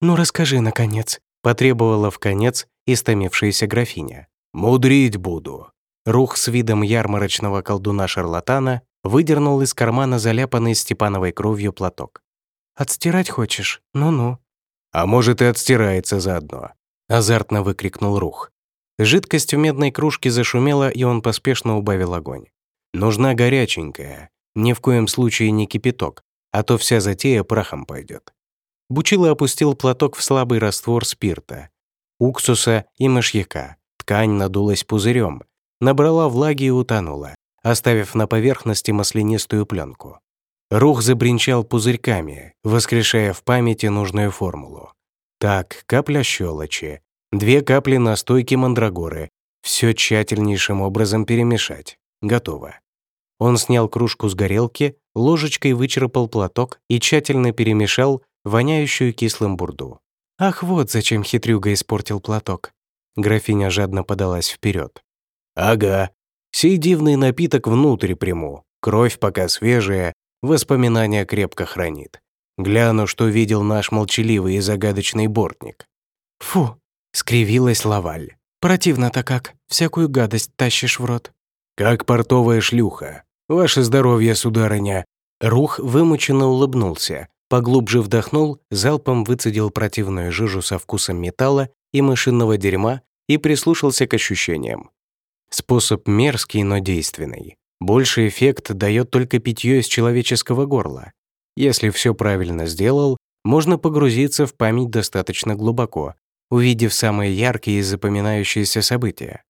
«Ну расскажи, наконец», — потребовала в конец истомившаяся графиня. «Мудрить буду». Рух с видом ярмарочного колдуна-шарлатана выдернул из кармана заляпанный Степановой кровью платок. «Отстирать хочешь? Ну-ну». «А может, и отстирается заодно», — азартно выкрикнул Рух. Жидкость в медной кружке зашумела, и он поспешно убавил огонь. «Нужна горяченькая, ни в коем случае не кипяток, а то вся затея прахом пойдет. Бучило опустил платок в слабый раствор спирта, уксуса и мышьяка. Ткань надулась пузырем, набрала влаги и утонула, оставив на поверхности маслянистую пленку. Рух забринчал пузырьками, воскрешая в памяти нужную формулу. Так, капля щелочи, две капли настойки мандрагоры, все тщательнейшим образом перемешать. Готово. Он снял кружку с горелки, ложечкой вычерпал платок и тщательно перемешал воняющую кислым бурду. Ах, вот зачем хитрюга испортил платок. Графиня жадно подалась вперед. «Ага, сей дивный напиток внутрь приму. Кровь пока свежая, воспоминания крепко хранит. Гляну, что видел наш молчаливый и загадочный бортник». «Фу!» — скривилась Лаваль. «Противно-то как, всякую гадость тащишь в рот». «Как портовая шлюха. Ваше здоровье, сударыня». Рух вымученно улыбнулся, поглубже вдохнул, залпом выцедил противную жижу со вкусом металла и мышиного дерьма и прислушался к ощущениям. Способ мерзкий, но действенный. Больший эффект дает только питье из человеческого горла. Если все правильно сделал, можно погрузиться в память достаточно глубоко, увидев самые яркие и запоминающиеся события.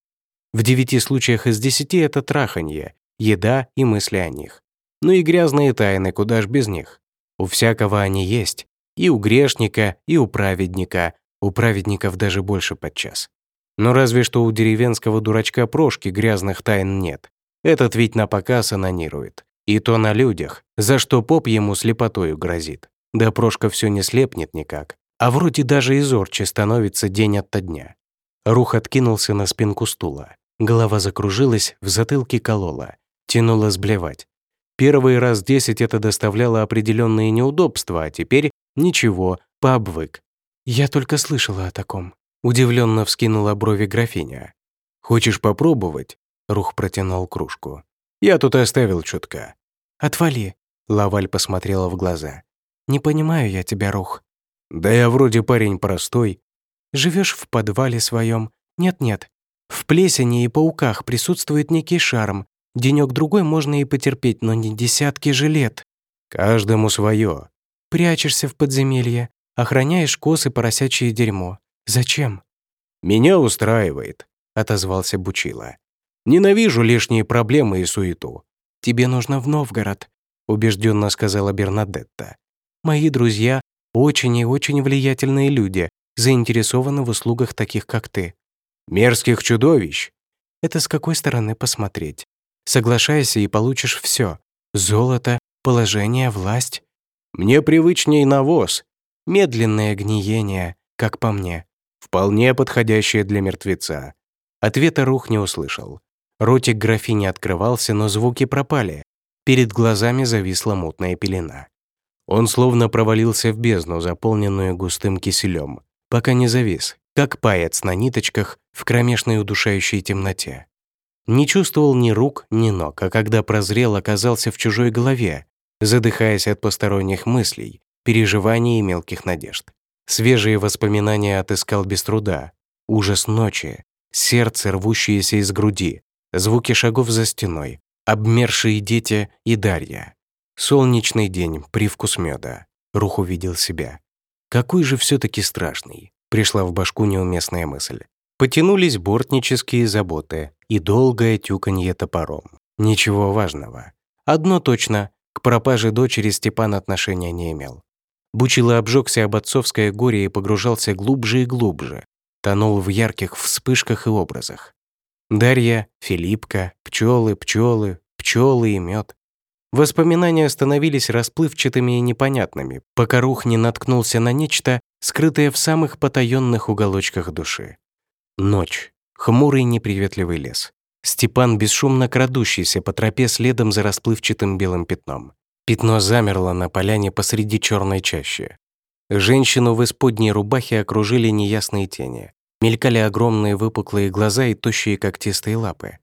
В девяти случаях из десяти это траханье, еда и мысли о них. Ну и грязные тайны, куда ж без них. У всякого они есть. И у грешника, и у праведника. У праведников даже больше подчас. Но разве что у деревенского дурачка Прошки грязных тайн нет. Этот ведь на показ анонирует. И то на людях, за что поп ему слепотою грозит. Да Прошка все не слепнет никак. А вроде даже и зорче становится день ото дня. Рух откинулся на спинку стула. Голова закружилась, в затылке колола. Тянуло сблевать. Первый раз десять это доставляло определенные неудобства, а теперь ничего, пообвык. «Я только слышала о таком», — удивленно вскинула брови графиня. «Хочешь попробовать?» — Рух протянул кружку. «Я тут оставил чутка». «Отвали», — Лаваль посмотрела в глаза. «Не понимаю я тебя, Рух». «Да я вроде парень простой». Живешь в подвале своем. Нет-нет. В плесени и пауках присутствует некий шарм. Денек другой можно и потерпеть, но не десятки же лет. Каждому свое. Прячешься в подземелье, охраняешь коз и поросячье дерьмо. Зачем? «Меня устраивает», — отозвался Бучила. «Ненавижу лишние проблемы и суету». «Тебе нужно в Новгород», — убежденно сказала Бернадетта. «Мои друзья — очень и очень влиятельные люди, заинтересованы в услугах таких, как ты. Мерзких чудовищ. Это с какой стороны посмотреть? Соглашайся и получишь все: Золото, положение, власть. Мне привычней навоз. Медленное гниение, как по мне. Вполне подходящее для мертвеца. Ответа Рух не услышал. Ротик графини открывался, но звуки пропали. Перед глазами зависла мутная пелена. Он словно провалился в бездну, заполненную густым киселем пока не завис, как паяц на ниточках в кромешной удушающей темноте. Не чувствовал ни рук, ни ног, а когда прозрел, оказался в чужой голове, задыхаясь от посторонних мыслей, переживаний и мелких надежд. Свежие воспоминания отыскал без труда. Ужас ночи, сердце, рвущееся из груди, звуки шагов за стеной, обмершие дети и Дарья. Солнечный день, привкус меда. Рух увидел себя. Какой же все-таки страшный, пришла в башку неуместная мысль. Потянулись бортнические заботы и долгое тюканье топором. Ничего важного. Одно точно, к пропаже дочери Степан отношения не имел. Бучило обжегся об отцовское горе и погружался глубже и глубже, тонул в ярких вспышках и образах. Дарья, Филиппка, пчелы, пчелы, пчелы и мед. Воспоминания становились расплывчатыми и непонятными, пока Рух не наткнулся на нечто, скрытое в самых потаенных уголочках души. Ночь. Хмурый неприветливый лес. Степан, бесшумно крадущийся по тропе следом за расплывчатым белым пятном. Пятно замерло на поляне посреди черной чащи. Женщину в исподней рубахе окружили неясные тени. Мелькали огромные выпуклые глаза и тощие когтистые лапы.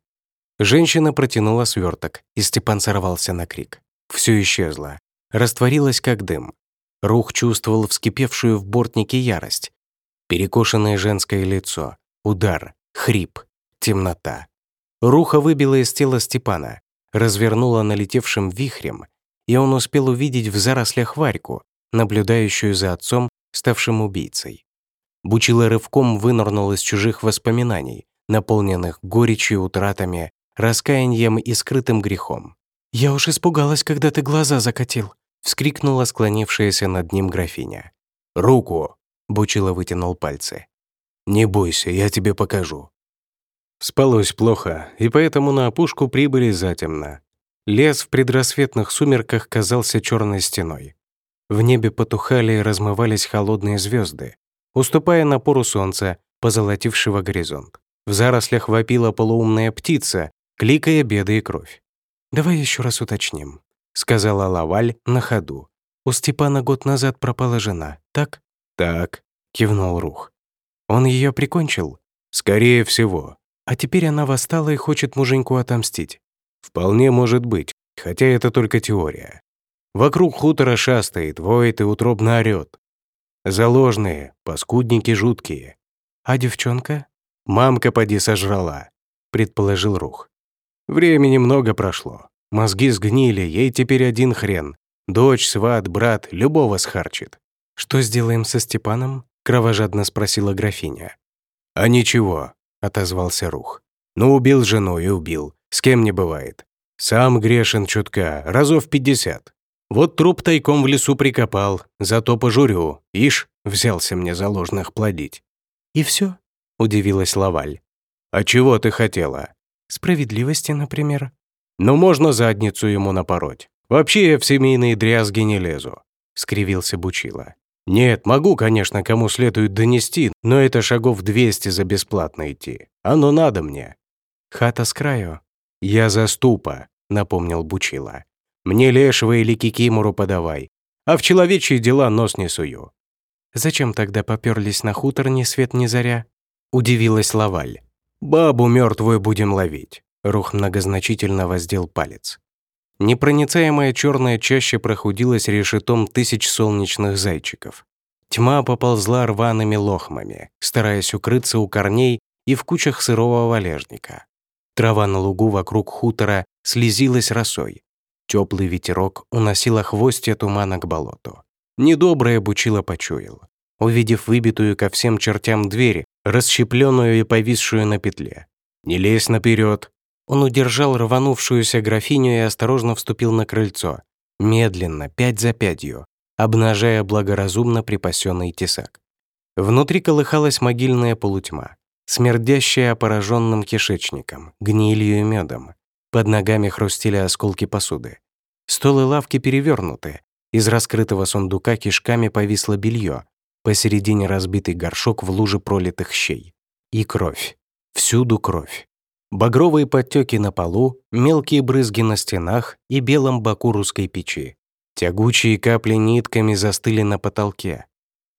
Женщина протянула сверток, и Степан сорвался на крик. Все исчезло. Растворилось, как дым. Рух чувствовал вскипевшую в бортнике ярость. Перекошенное женское лицо, удар, хрип, темнота. Руха выбила из тела Степана, развернула налетевшим вихрем, и он успел увидеть в зарослях Варьку, наблюдающую за отцом, ставшим убийцей. Бучила рывком вынырнул из чужих воспоминаний, наполненных горечью, утратами, раскаянием и скрытым грехом. «Я уж испугалась, когда ты глаза закатил», — вскрикнула склонившаяся над ним графиня. «Руку!» — Бучила вытянул пальцы. «Не бойся, я тебе покажу». Спалось плохо, и поэтому на опушку прибыли затемно. Лес в предрассветных сумерках казался черной стеной. В небе потухали и размывались холодные звезды, уступая напору солнца, позолотившего горизонт. В зарослях вопила полуумная птица, кликая беды и кровь. «Давай еще раз уточним», — сказала Лаваль на ходу. «У Степана год назад пропала жена, так?» «Так», — кивнул Рух. «Он ее прикончил?» «Скорее всего». «А теперь она восстала и хочет муженьку отомстить?» «Вполне может быть, хотя это только теория. Вокруг хутора шастает, воет и утробно орёт. Заложные, паскудники жуткие. А девчонка? Мамка поди сожрала, предположил Рух. Времени много прошло. Мозги сгнили, ей теперь один хрен. Дочь, сват, брат, любого схарчит. «Что сделаем со Степаном?» — кровожадно спросила графиня. «А ничего», — отозвался Рух. «Ну, убил жену и убил. С кем не бывает. Сам грешен чутка, разов пятьдесят. Вот труп тайком в лесу прикопал, зато пожурю. Ишь, взялся мне заложных плодить». «И все? удивилась Лаваль. «А чего ты хотела?» «Справедливости, например». «Ну, можно задницу ему напороть. Вообще я в семейные дрязги не лезу», — скривился Бучила. «Нет, могу, конечно, кому следует донести, но это шагов 200 за бесплатно идти. Оно надо мне». «Хата с краю». «Я заступа», — напомнил Бучила. «Мне лешего или кикимору подавай, а в человечьи дела нос не сую». «Зачем тогда поперлись на хутор ни свет ни заря?» — удивилась Лаваль. «Бабу мертвую будем ловить», — Рух многозначительно воздел палец. Непроницаемая черная чаще прохудилась решетом тысяч солнечных зайчиков. Тьма поползла рваными лохмами, стараясь укрыться у корней и в кучах сырого валежника. Трава на лугу вокруг хутора слезилась росой. Теплый ветерок уносил хвостья тумана к болоту. Недоброе бучило почуял. Увидев выбитую ко всем чертям дверь, расщепленную и повисшую на петле. «Не лезь наперед!» Он удержал рванувшуюся графиню и осторожно вступил на крыльцо, медленно, пять за пятью, обнажая благоразумно припасенный тесак. Внутри колыхалась могильная полутьма, смердящая пораженным кишечником, гнилью и медом. Под ногами хрустели осколки посуды. Столы лавки перевернуты. Из раскрытого сундука кишками повисло белье. Посередине разбитый горшок в луже пролитых щей. И кровь. Всюду кровь. Багровые подтеки на полу, мелкие брызги на стенах и белом боку русской печи. Тягучие капли нитками застыли на потолке.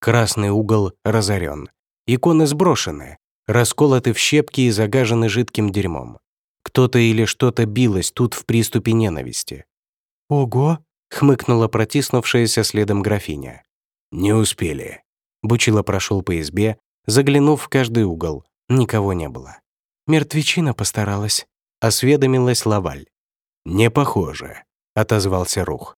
Красный угол разорен. Иконы сброшены, расколоты в щепки и загажены жидким дерьмом. Кто-то или что-то билось тут в приступе ненависти. «Ого!» — хмыкнула протиснувшаяся следом графиня. «Не успели». Бучило прошел по избе, заглянув в каждый угол. Никого не было. Мертвечина постаралась. Осведомилась Лаваль. «Не похоже», — отозвался Рух.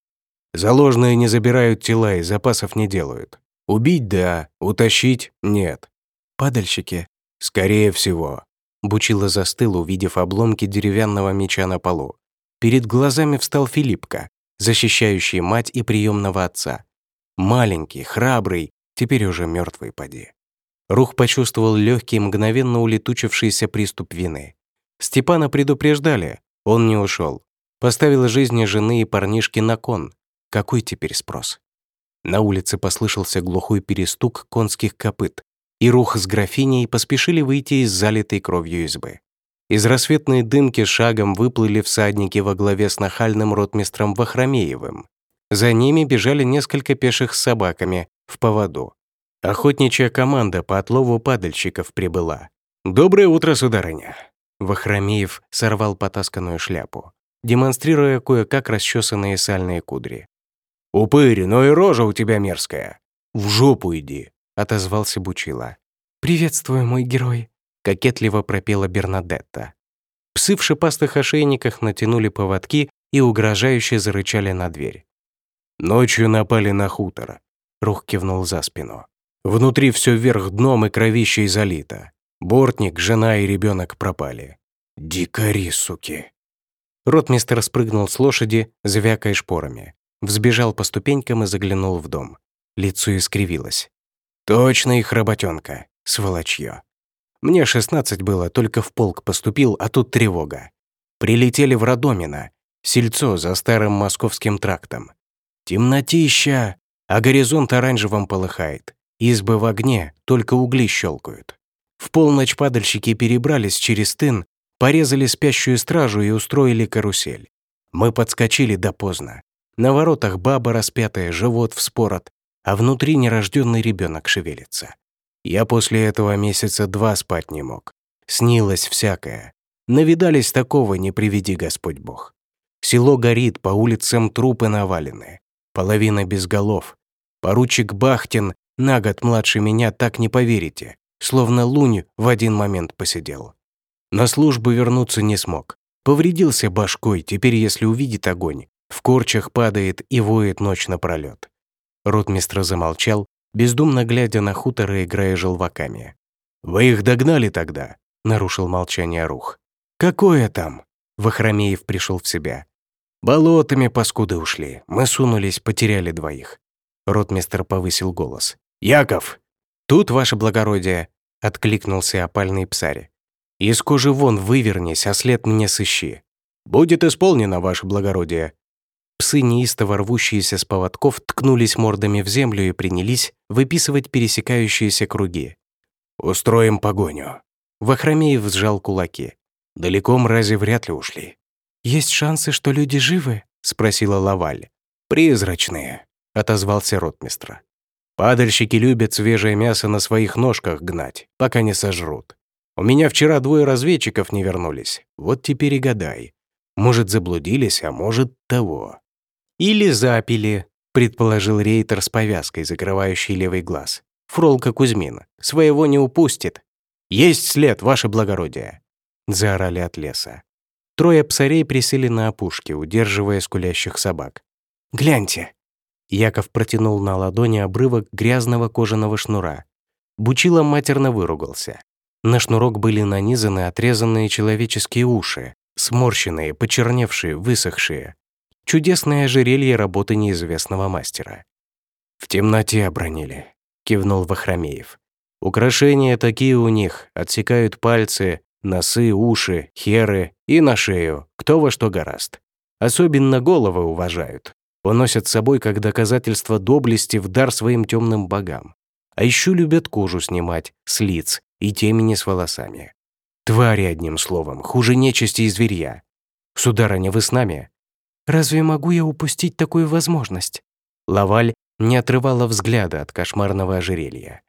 «Заложные не забирают тела и запасов не делают. Убить — да, утащить — нет». «Падальщики?» «Скорее всего». Бучило застыл, увидев обломки деревянного меча на полу. Перед глазами встал Филиппка, защищающий мать и приемного отца. Маленький, храбрый, теперь уже мертвый поди. Рух почувствовал легкий, мгновенно улетучившийся приступ вины. Степана предупреждали, он не ушел. Поставил жизни жены и парнишки на кон. Какой теперь спрос? На улице послышался глухой перестук конских копыт, и Рух с графиней поспешили выйти из залитой кровью избы. Из рассветной дымки шагом выплыли всадники во главе с нахальным ротмистром Вахромеевым. За ними бежали несколько пеших с собаками, в поводу. Охотничья команда по отлову падальщиков прибыла. «Доброе утро, сударыня!» Вахромеев сорвал потасканную шляпу, демонстрируя кое-как расчесанные сальные кудри. «Упырь, но и рожа у тебя мерзкая! В жопу иди!» — отозвался Бучила. «Приветствую, мой герой!» — кокетливо пропела Бернадетта. Псы в шипастых ошейниках натянули поводки и угрожающе зарычали на дверь. «Ночью напали на хутор», — Рух кивнул за спину. «Внутри все вверх дном и кровищей залито. Бортник, жена и ребенок пропали. Дикари, суки!» Ротмистер спрыгнул с лошади, звякая шпорами. Взбежал по ступенькам и заглянул в дом. Лицо искривилось. «Точно их работенка, сволочье. Мне 16 было, только в полк поступил, а тут тревога. Прилетели в Родомино, сельцо за старым московским трактом. Темнотища, а горизонт оранжевым полыхает. Избы в огне, только угли щелкают. В полночь падальщики перебрались через тын, порезали спящую стражу и устроили карусель. Мы подскочили до поздно. На воротах баба распятая, живот вспорот, а внутри нерожденный ребенок шевелится. Я после этого месяца два спать не мог. Снилось всякое. Навидались такого, не приведи Господь Бог. Село горит, по улицам трупы навалены половина без голов. Поручик Бахтин, на год младше меня, так не поверите, словно лунь в один момент посидел. На службу вернуться не смог. Повредился башкой, теперь если увидит огонь, в корчах падает и воет ночь напролёт. Ротмистр замолчал, бездумно глядя на хутор и играя желваками. «Вы их догнали тогда?» — нарушил молчание Рух. «Какое там?» — Вахромеев пришел в себя. Болотами паскуды ушли. Мы сунулись, потеряли двоих. Ротмистер повысил голос. «Яков!» «Тут, ваше благородие!» — откликнулся опальный псарь. «Из кожи вон вывернись, а след мне сыщи. Будет исполнено, ваше благородие!» Псы, неистово рвущиеся с поводков, ткнулись мордами в землю и принялись выписывать пересекающиеся круги. «Устроим погоню!» Вахромеев сжал кулаки. «Далеко мрази вряд ли ушли. «Есть шансы, что люди живы?» — спросила Лаваль. «Призрачные», — отозвался ротмистра. «Падальщики любят свежее мясо на своих ножках гнать, пока не сожрут. У меня вчера двое разведчиков не вернулись. Вот теперь и гадай. Может, заблудились, а может, того». «Или запили», — предположил рейтер с повязкой, закрывающей левый глаз. «Фролка Кузьмин. Своего не упустит». «Есть след, ваше благородие!» — заорали от леса. Трое псарей присели на опушке, удерживая скулящих собак. «Гляньте!» Яков протянул на ладони обрывок грязного кожаного шнура. Бучило матерно выругался. На шнурок были нанизаны отрезанные человеческие уши, сморщенные, почерневшие, высохшие. Чудесное ожерелье работы неизвестного мастера. «В темноте обронили», — кивнул Вахромеев. «Украшения такие у них, отсекают пальцы, носы, уши, херы и на шею, кто во что гораст. Особенно головы уважают. Поносят с собой как доказательство доблести в дар своим темным богам. А еще любят кожу снимать с лиц и темени с волосами. Твари, одним словом, хуже нечисти и зверья. Сударыня, вы с нами? Разве могу я упустить такую возможность? Лаваль не отрывала взгляда от кошмарного ожерелья.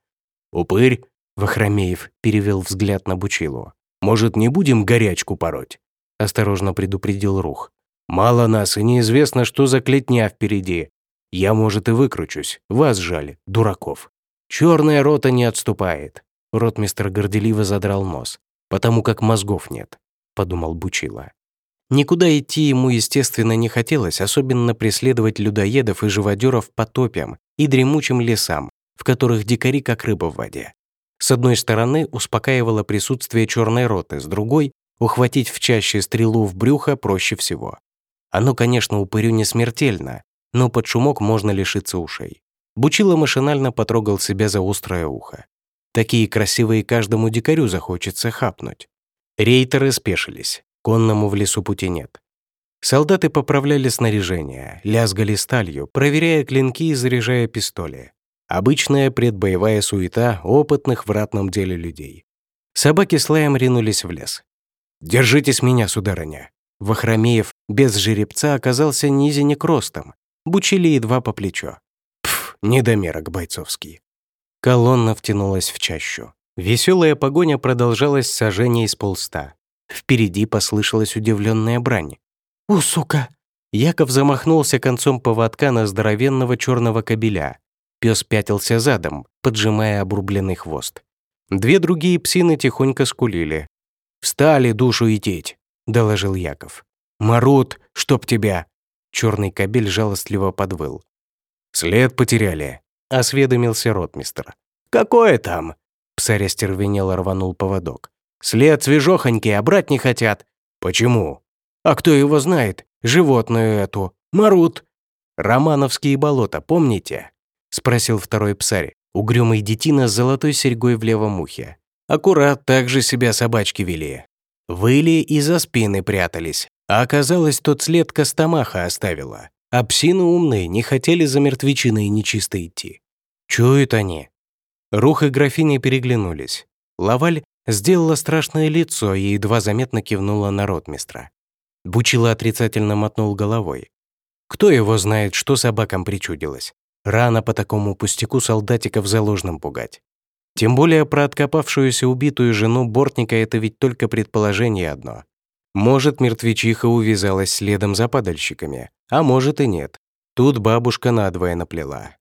«Упырь?» — Вахромеев перевел взгляд на Бучилу. Может, не будем горячку пороть?» — осторожно предупредил Рух. «Мало нас, и неизвестно, что за клетня впереди. Я, может, и выкручусь. Вас жаль, дураков. Черная рота не отступает». Ротмистр горделиво задрал нос. «Потому как мозгов нет», — подумал Бучила. Никуда идти ему, естественно, не хотелось, особенно преследовать людоедов и живодеров по топям и дремучим лесам, в которых дикари как рыба в воде. С одной стороны, успокаивало присутствие черной роты, с другой — ухватить в чаще стрелу в брюхо проще всего. Оно, конечно, упырю не смертельно, но под шумок можно лишиться ушей. Бучило машинально потрогал себя за острое ухо. Такие красивые каждому дикарю захочется хапнуть. Рейтеры спешились, конному в лесу пути нет. Солдаты поправляли снаряжение, лязгали сталью, проверяя клинки и заряжая пистоли. Обычная предбоевая суета опытных в ратном деле людей. Собаки с лаем ринулись в лес. «Держитесь меня, сударыня!» Вахромеев без жеребца оказался низенек ростом, бучили едва по плечо. Пф, недомерок бойцовский». Колонна втянулась в чащу. Веселая погоня продолжалась сожжение из полста. Впереди послышалась удивленная брань. «У, сука!» Яков замахнулся концом поводка на здоровенного черного кобеля. Пес пятился задом, поджимая обрубленный хвост. Две другие псины тихонько скулили. «Встали душу идтеть», — доложил Яков. «Марут, чтоб тебя!» Черный кобель жалостливо подвыл. «След потеряли», — осведомился ротмистр. «Какое там?» Псарь остервенело рванул поводок. «След свежохонький, а брать не хотят». «Почему?» «А кто его знает? Животную эту. Марут». «Романовские болота, помните?» Спросил второй псарь, угрюмый детина с золотой серьгой в левом ухе. Аккурат так же себя собачки вели. Выли и за спины прятались, а оказалось, тот след Костомаха оставила. А псины умные не хотели за мертвечиной нечисто идти. Чуют они. Рух и графиня переглянулись. Лаваль сделала страшное лицо и едва заметно кивнула на ротмистра. Бучила отрицательно мотнул головой. Кто его знает, что собакам причудилось? Рано по такому пустяку солдатиков за ложным пугать. Тем более про откопавшуюся убитую жену Бортника это ведь только предположение одно. Может, мертвечиха увязалась следом за падальщиками, а может и нет. Тут бабушка надвое наплела.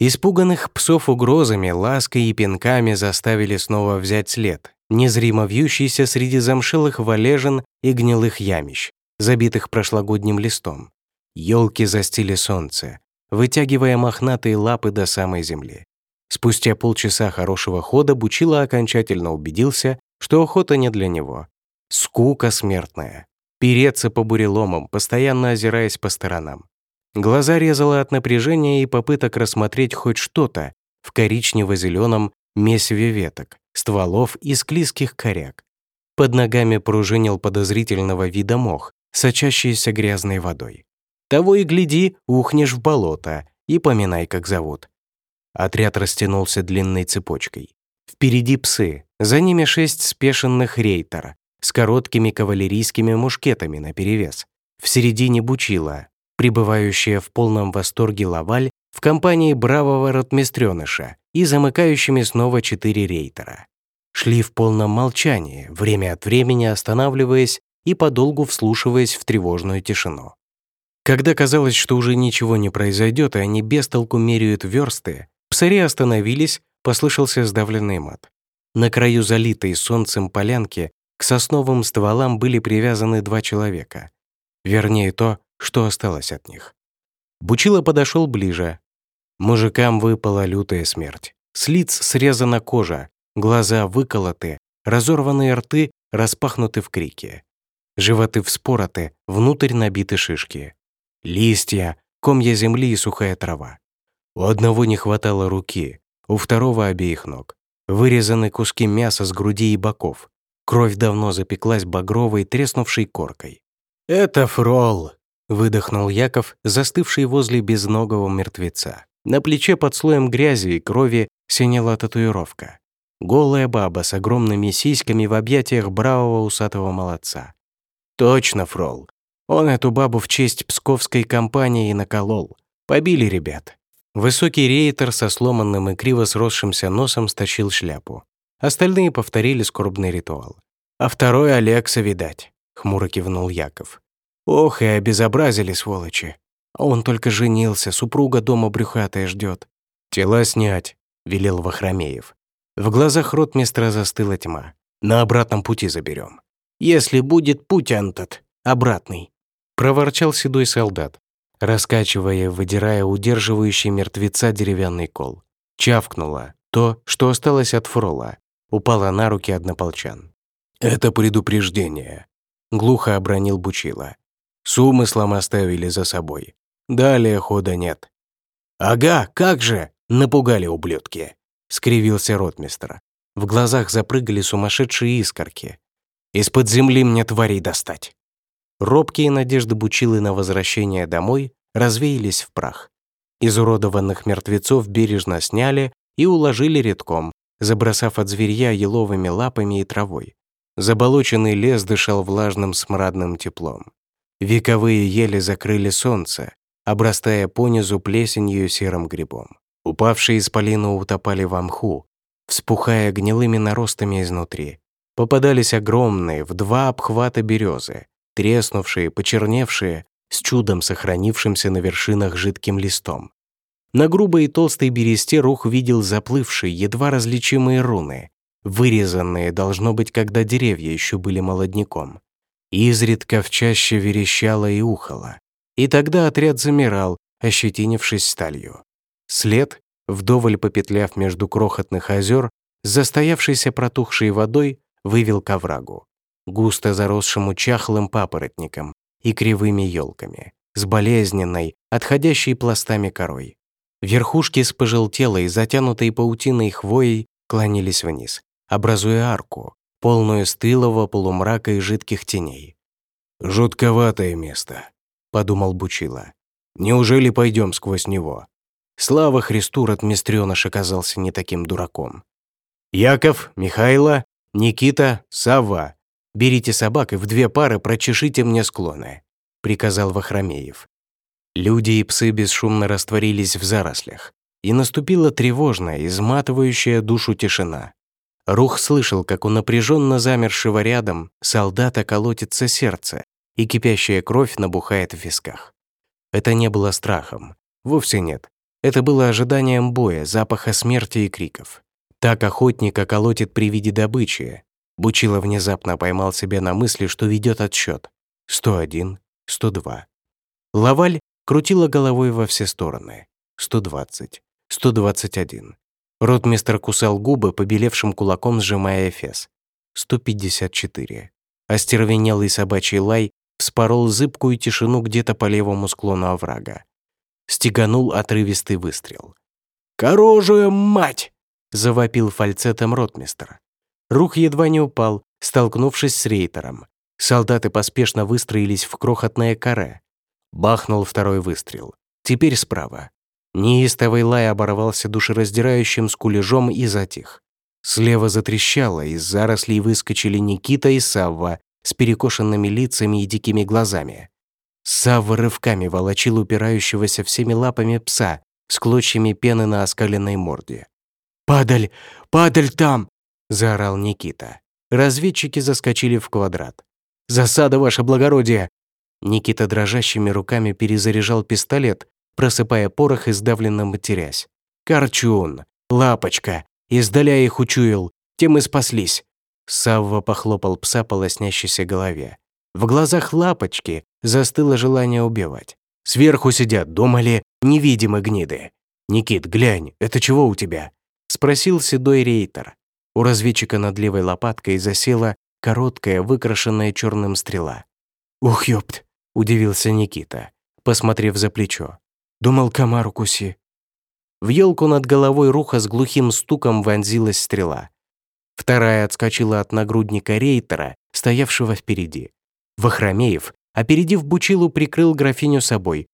Испуганных псов угрозами, лаской и пинками заставили снова взять след, незримо вьющийся среди замшелых валежин и гнилых ямищ, забитых прошлогодним листом. Елки застили солнце, вытягивая мохнатые лапы до самой земли. Спустя полчаса хорошего хода Бучила окончательно убедился, что охота не для него. Скука смертная. Переться по буреломам, постоянно озираясь по сторонам. Глаза резало от напряжения и попыток рассмотреть хоть что-то в коричнево-зеленом месиве веток, стволов и склизких коряк. Под ногами пружинил подозрительного вида мох, сочащийся грязной водой. Того и гляди, ухнешь в болото и поминай, как зовут. Отряд растянулся длинной цепочкой. Впереди псы, за ними шесть спешенных рейтер с короткими кавалерийскими мушкетами наперевес. В середине бучила, пребывающая в полном восторге лаваль в компании бравого ротмистрёныша и замыкающими снова четыре рейтера. Шли в полном молчании, время от времени останавливаясь и подолгу вслушиваясь в тревожную тишину. Когда казалось, что уже ничего не произойдет, и они без толку меряют версты, псари остановились, послышался сдавленный мат. На краю залитой солнцем полянки к сосновым стволам были привязаны два человека. Вернее, то, что осталось от них. Бучило подошел ближе. Мужикам выпала лютая смерть. С лиц срезана кожа, глаза выколоты, разорванные рты распахнуты в крике. Животы вспороты, внутрь набиты шишки листья, комья земли и сухая трава. У одного не хватало руки, у второго обеих ног. Вырезаны куски мяса с груди и боков. Кровь давно запеклась багровой, треснувшей коркой. «Это фрол!» — выдохнул Яков, застывший возле безногого мертвеца. На плече под слоем грязи и крови синела татуировка. Голая баба с огромными сиськами в объятиях бравого усатого молодца. «Точно, фрол. Он эту бабу в честь псковской компании наколол. Побили ребят. Высокий рейтер со сломанным и криво сросшимся носом стащил шляпу. Остальные повторили скорбный ритуал. «А второй Алекса, видать», — хмуро кивнул Яков. «Ох, и обезобразили, сволочи. А он только женился, супруга дома брюхатая ждет. «Тела снять», — велел Вахромеев. В глазах ротмистра застыла тьма. «На обратном пути заберем. Если будет путь антот, обратный, проворчал седой солдат, раскачивая и выдирая удерживающий мертвеца деревянный кол. Чавкнуло то, что осталось от фрола, упало на руки однополчан. «Это предупреждение», — глухо обронил Бучила. «С умыслом оставили за собой. Далее хода нет». «Ага, как же!» — напугали ублюдки, — скривился ротмистр. В глазах запрыгали сумасшедшие искорки. «Из-под земли мне тварей достать!» Робкие надежды Бучилы на возвращение домой развеялись в прах. Изуродованных мертвецов бережно сняли и уложили редком, забросав от зверья еловыми лапами и травой. Заболоченный лес дышал влажным смрадным теплом. Вековые ели закрыли солнце, обрастая понизу плесенью серым грибом. Упавшие из полина утопали в мху, вспухая гнилыми наростами изнутри. Попадались огромные, в два обхвата березы, треснувшие, почерневшие, с чудом сохранившимся на вершинах жидким листом. На грубой и толстой бересте Рух видел заплывшие, едва различимые руны, вырезанные, должно быть, когда деревья еще были молодняком. Изредка в чаще верещало и ухало. И тогда отряд замирал, ощетинившись сталью. След, вдоволь попетляв между крохотных озер, застоявшейся протухшей водой, вывел к оврагу, густо заросшему чахлым папоротником и кривыми елками, с болезненной, отходящей пластами корой. Верхушки с пожелтелой, затянутой паутиной хвоей клонились вниз, образуя арку, полную стылого полумрака и жидких теней. «Жутковатое место», — подумал Бучила. «Неужели пойдем сквозь него?» Слава Христу, Ратмистрёныш оказался не таким дураком. «Яков, Михайло, Никита, Савва, берите собак и в две пары прочешите мне склоны», — приказал Вахромеев. Люди и псы бесшумно растворились в зарослях, и наступила тревожная, изматывающая душу тишина. Рух слышал, как у напряженно замершего рядом солдата колотится сердце, и кипящая кровь набухает в висках. Это не было страхом. Вовсе нет. Это было ожиданием боя, запаха смерти и криков. Так охотника колотит при виде добычи. Бучило внезапно поймал себя на мысли, что ведет отсчет. 101, 102. Лаваль крутила головой во все стороны. 120, 121. Ротмистр кусал губы, побелевшим кулаком сжимая эфес. 154. Остервенелый собачий лай вспорол зыбкую тишину где-то по левому склону оврага. Стеганул отрывистый выстрел. «К мать!» — завопил фальцетом ротмистр. Рух едва не упал, столкнувшись с рейтером. Солдаты поспешно выстроились в крохотное каре. Бахнул второй выстрел. Теперь справа. Неистовый лай оборвался душераздирающим скулежом и затих. Слева затрещало, из зарослей выскочили Никита и Савва с перекошенными лицами и дикими глазами. Савва рывками волочил упирающегося всеми лапами пса с клочьями пены на оскаленной морде. «Падаль! Падаль там!» — заорал Никита. Разведчики заскочили в квадрат. «Засада, ваше благородие! Никита дрожащими руками перезаряжал пистолет, просыпая порох и сдавленно матерясь. «Корчун! Лапочка! Издаля их учуял! Тем и спаслись!» Савва похлопал пса по лоснящейся голове. В глазах лапочки застыло желание убивать. «Сверху сидят, думали, невидимы гниды!» «Никит, глянь, это чего у тебя?» Спросил седой рейтер. У разведчика над левой лопаткой засела короткая, выкрашенная черным стрела. «Ух, ёпт!» — удивился Никита, посмотрев за плечо. «Думал, комар укуси». В елку над головой руха с глухим стуком вонзилась стрела. Вторая отскочила от нагрудника рейтера, стоявшего впереди. Вахромеев, опередив Бучилу, прикрыл графиню собой.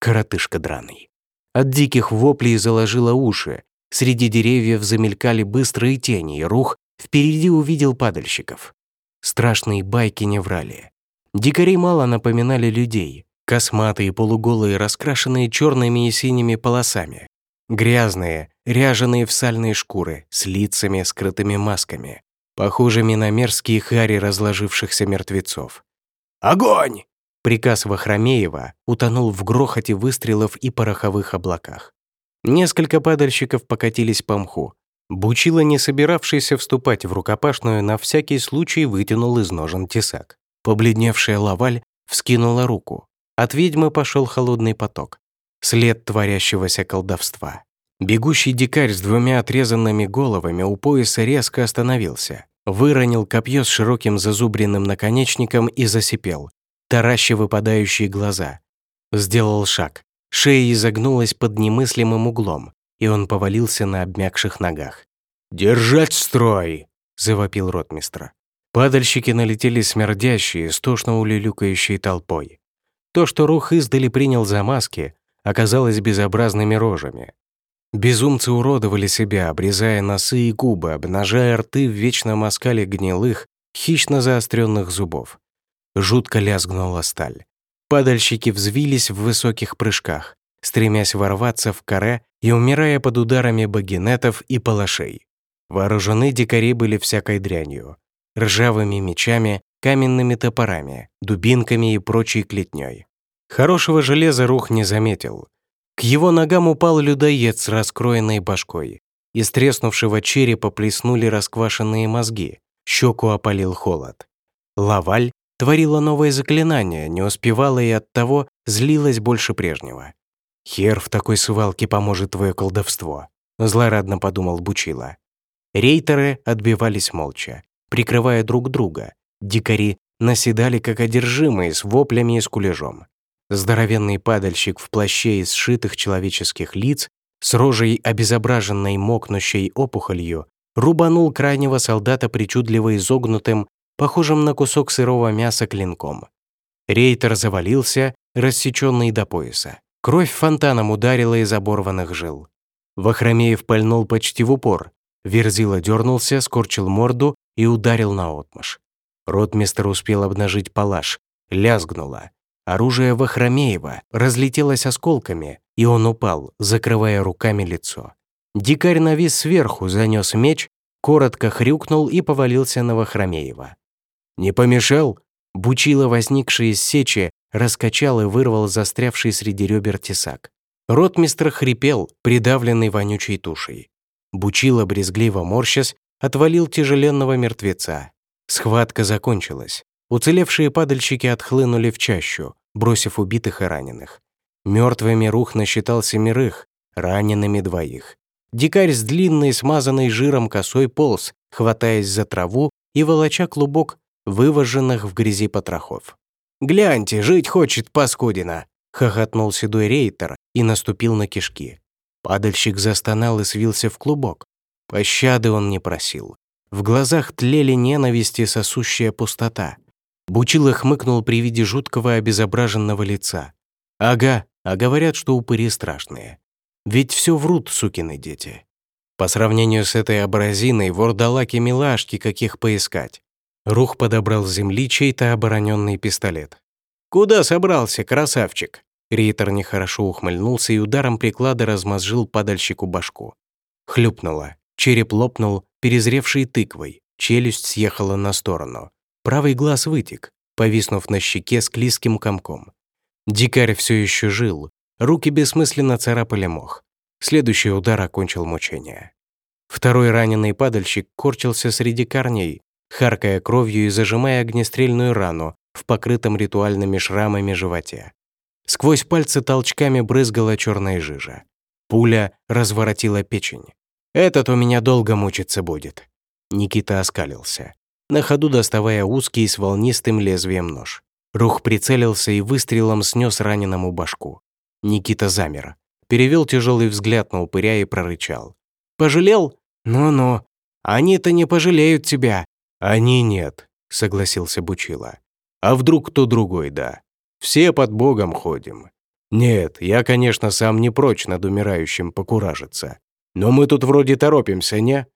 Коротышка драный. От диких воплей заложило уши. Среди деревьев замелькали быстрые тени, и рух впереди увидел падальщиков. Страшные байки не врали. Дикари мало напоминали людей. Косматые, полуголые, раскрашенные черными и синими полосами. Грязные, ряженые в сальные шкуры, с лицами, скрытыми масками, похожими на мерзкие хари разложившихся мертвецов. «Огонь!» Приказ Вахромеева утонул в грохоте выстрелов и пороховых облаках. Несколько падальщиков покатились по мху. Бучила, не собиравшийся вступать в рукопашную, на всякий случай вытянул из ножен тесак. Побледневшая Лаваль вскинула руку. От ведьмы пошел холодный поток. След творящегося колдовства. Бегущий дикарь с двумя отрезанными головами у пояса резко остановился, выронил копье с широким зазубренным наконечником и засипел, тараща выпадающие глаза. Сделал шаг. Шея изогнулась под немыслимым углом, и он повалился на обмякших ногах. «Держать строй!» — завопил ротмистра. Падальщики налетели смердящие, стошно улюлюкающей толпой. То, что рух издали принял за маски, оказалось безобразными рожами. Безумцы уродовали себя, обрезая носы и губы, обнажая рты в вечном оскале гнилых, хищно заостренных зубов. Жутко лязгнула сталь. Падальщики взвились в высоких прыжках, стремясь ворваться в каре и умирая под ударами багинетов и палашей. Вооружены дикари были всякой дрянью, ржавыми мечами, каменными топорами, дубинками и прочей клетней. Хорошего железа рух не заметил. К его ногам упал людоед с раскроенной башкой. Из треснувшего черепа плеснули расквашенные мозги, щеку опалил холод. Лаваль творила новое заклинание, не успевала и оттого злилась больше прежнего. «Хер в такой свалке поможет твое колдовство», — злорадно подумал Бучила. Рейтеры отбивались молча, прикрывая друг друга. Дикари наседали как одержимые с воплями и скулежом. Здоровенный падальщик в плаще из сшитых человеческих лиц с рожей, обезображенной мокнущей опухолью, рубанул крайнего солдата причудливо изогнутым, похожим на кусок сырого мяса клинком. Рейтер завалился, рассеченный до пояса. Кровь фонтаном ударила из оборванных жил. Вахромеев пальнул почти в упор. Верзила дернулся, скорчил морду и ударил наотмашь. Ротмистер успел обнажить палаш. Лязгнуло. Оружие Вахромеева разлетелось осколками, и он упал, закрывая руками лицо. Дикарь навис сверху, занес меч, коротко хрюкнул и повалился на Вахромеева. «Не помешал?» Бучило, возникший из сечи, раскачал и вырвал застрявший среди ребер тесак. Ротмистр хрипел, придавленный вонючей тушей. Бучило, брезгливо морщась, отвалил тяжеленного мертвеца. Схватка закончилась. Уцелевшие падальщики отхлынули в чащу, бросив убитых и раненых. Мертвыми рух насчитал семерых, ранеными двоих. Дикарь с длинной, смазанной жиром косой полз, хватаясь за траву и волоча клубок вывоженных в грязи потрохов. «Гляньте, жить хочет, паскудина!» — хохотнул седой рейтер и наступил на кишки. Падальщик застонал и свился в клубок. Пощады он не просил. В глазах тлели ненависть и сосущая пустота. Бучило хмыкнул при виде жуткого обезображенного лица. «Ага, а говорят, что упыри страшные. Ведь все врут, сукины дети. По сравнению с этой абразиной, вордалаки-милашки, каких поискать». Рух подобрал с земли чей-то обороненный пистолет. «Куда собрался, красавчик?» Рейтер нехорошо ухмыльнулся и ударом приклада размозжил падальщику башку. Хлюпнуло. Череп лопнул, перезревшей тыквой. Челюсть съехала на сторону. Правый глаз вытек, повиснув на щеке с клизким комком. Дикарь все еще жил, руки бессмысленно царапали мох. Следующий удар окончил мучение. Второй раненый падальщик корчился среди корней, харкая кровью и зажимая огнестрельную рану в покрытом ритуальными шрамами животе. Сквозь пальцы толчками брызгала черная жижа. Пуля разворотила печень. «Этот у меня долго мучиться будет». Никита оскалился на ходу доставая узкий с волнистым лезвием нож. Рух прицелился и выстрелом снес раненому башку. Никита замер, перевел тяжелый взгляд на упыря и прорычал. «Пожалел? Ну-ну. Они-то не пожалеют тебя». «Они нет», — согласился Бучила. «А вдруг кто другой, да? Все под Богом ходим. Нет, я, конечно, сам не прочь над умирающим покуражиться. Но мы тут вроде торопимся, не?»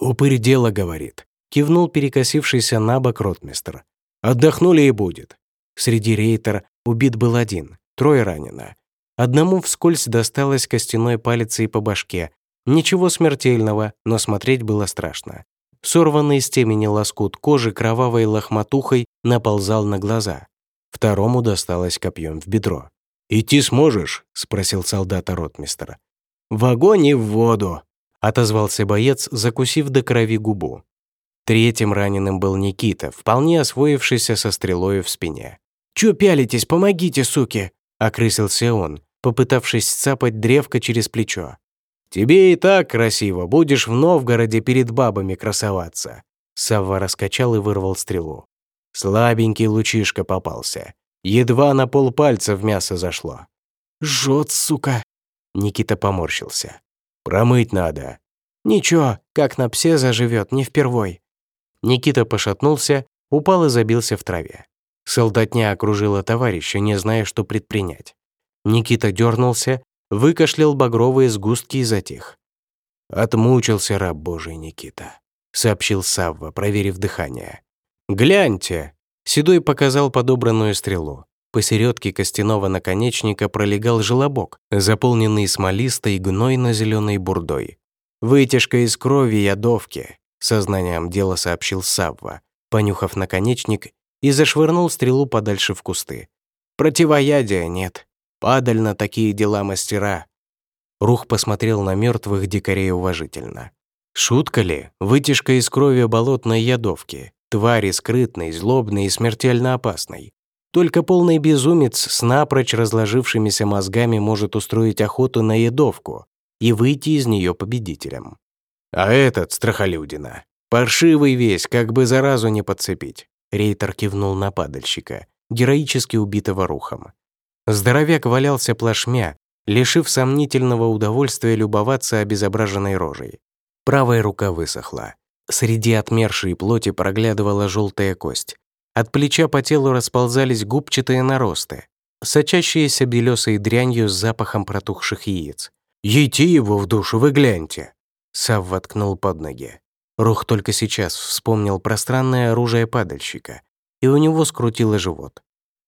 Упырь дело говорит. Кивнул перекосившийся на бок ротмистр. «Отдохнули и будет». Среди рейтер убит был один, трое ранено. Одному вскользь досталось костяной палицей по башке. Ничего смертельного, но смотреть было страшно. Сорванный с темени лоскут кожи кровавой лохматухой наползал на глаза. Второму досталось копьем в бедро. «Идти сможешь?» — спросил солдата ротмистра. «В огонь и в воду!» — отозвался боец, закусив до крови губу. Третьим раненым был Никита, вполне освоившийся со стрелой в спине. «Чё пялитесь, помогите, суки!» — окрысился он, попытавшись цапать древко через плечо. «Тебе и так красиво, будешь в Новгороде перед бабами красоваться!» Савва раскачал и вырвал стрелу. Слабенький лучишка попался. Едва на полпальца в мясо зашло. «Жжет, сука!» Никита поморщился. «Промыть надо». «Ничего, как на псе заживет, не впервой. Никита пошатнулся, упал и забился в траве. Солдатня окружила товарища, не зная, что предпринять. Никита дернулся, выкашлял багровые сгустки и затих. «Отмучился раб Божий Никита», — сообщил Савва, проверив дыхание. «Гляньте!» — Седой показал подобранную стрелу. Посередке костяного наконечника пролегал желобок, заполненный смолистой гнойно-зеленой бурдой. «Вытяжка из крови ядовки», — сознанием дела сообщил Савва, понюхав наконечник и зашвырнул стрелу подальше в кусты. «Противоядия нет. Падаль на такие дела мастера». Рух посмотрел на мертвых дикарей уважительно. Шутка ли? Вытяжка из крови болотной ядовки. Твари скрытной, злобной и смертельно опасной. Только полный безумец с напрочь разложившимися мозгами может устроить охоту на едовку и выйти из нее победителем. А этот, страхолюдина, паршивый весь, как бы заразу не подцепить. Рейтер кивнул на падальщика, героически убитого рухом. Здоровяк валялся плашмя, лишив сомнительного удовольствия любоваться обезображенной рожей. Правая рука высохла. Среди отмершей плоти проглядывала желтая кость. От плеча по телу расползались губчатые наросты, сочащиеся белесой дрянью с запахом протухших яиц. «Ети его в душу, вы гляньте!» Сав воткнул под ноги. Рух только сейчас вспомнил про странное оружие падальщика, и у него скрутило живот.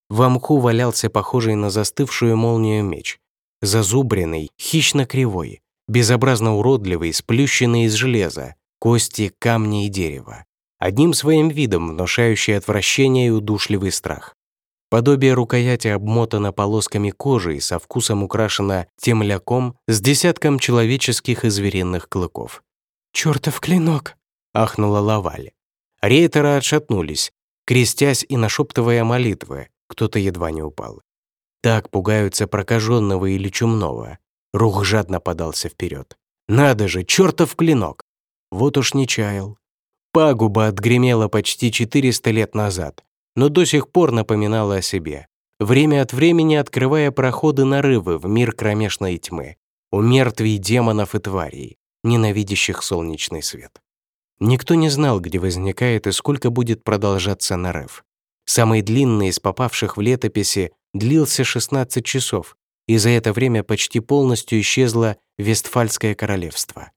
В мху валялся похожий на застывшую молнию меч, зазубренный, хищно-кривой, безобразно уродливый, сплющенный из железа, кости, камни и дерева одним своим видом внушающий отвращение и удушливый страх. Подобие рукояти обмотано полосками кожи и со вкусом украшено темляком с десятком человеческих и звериных клыков. «Чёртов клинок!» — ахнула Лаваль. Рейтеры отшатнулись, крестясь и нашептывая молитвы, кто-то едва не упал. Так пугаются прокаженного или чумного. Рух жадно подался вперед. «Надо же, чертов клинок!» Вот уж не чаял. Пагуба отгремела почти 400 лет назад, но до сих пор напоминала о себе, время от времени открывая проходы нарывы в мир кромешной тьмы, у мертвей демонов и тварей, ненавидящих солнечный свет. Никто не знал, где возникает и сколько будет продолжаться нарыв. Самый длинный из попавших в летописи длился 16 часов, и за это время почти полностью исчезло Вестфальское королевство.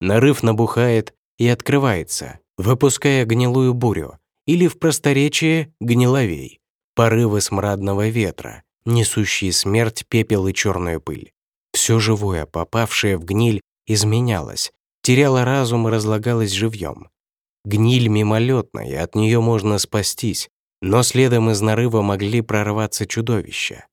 Нарыв набухает и открывается, выпуская гнилую бурю, или в просторечии гниловей, порывы смрадного ветра, несущие смерть, пепел и черную пыль. Все живое, попавшее в гниль, изменялось, теряло разум и разлагалось живьем. Гниль мимолетная, от нее можно спастись, но следом из нарыва могли прорваться чудовища.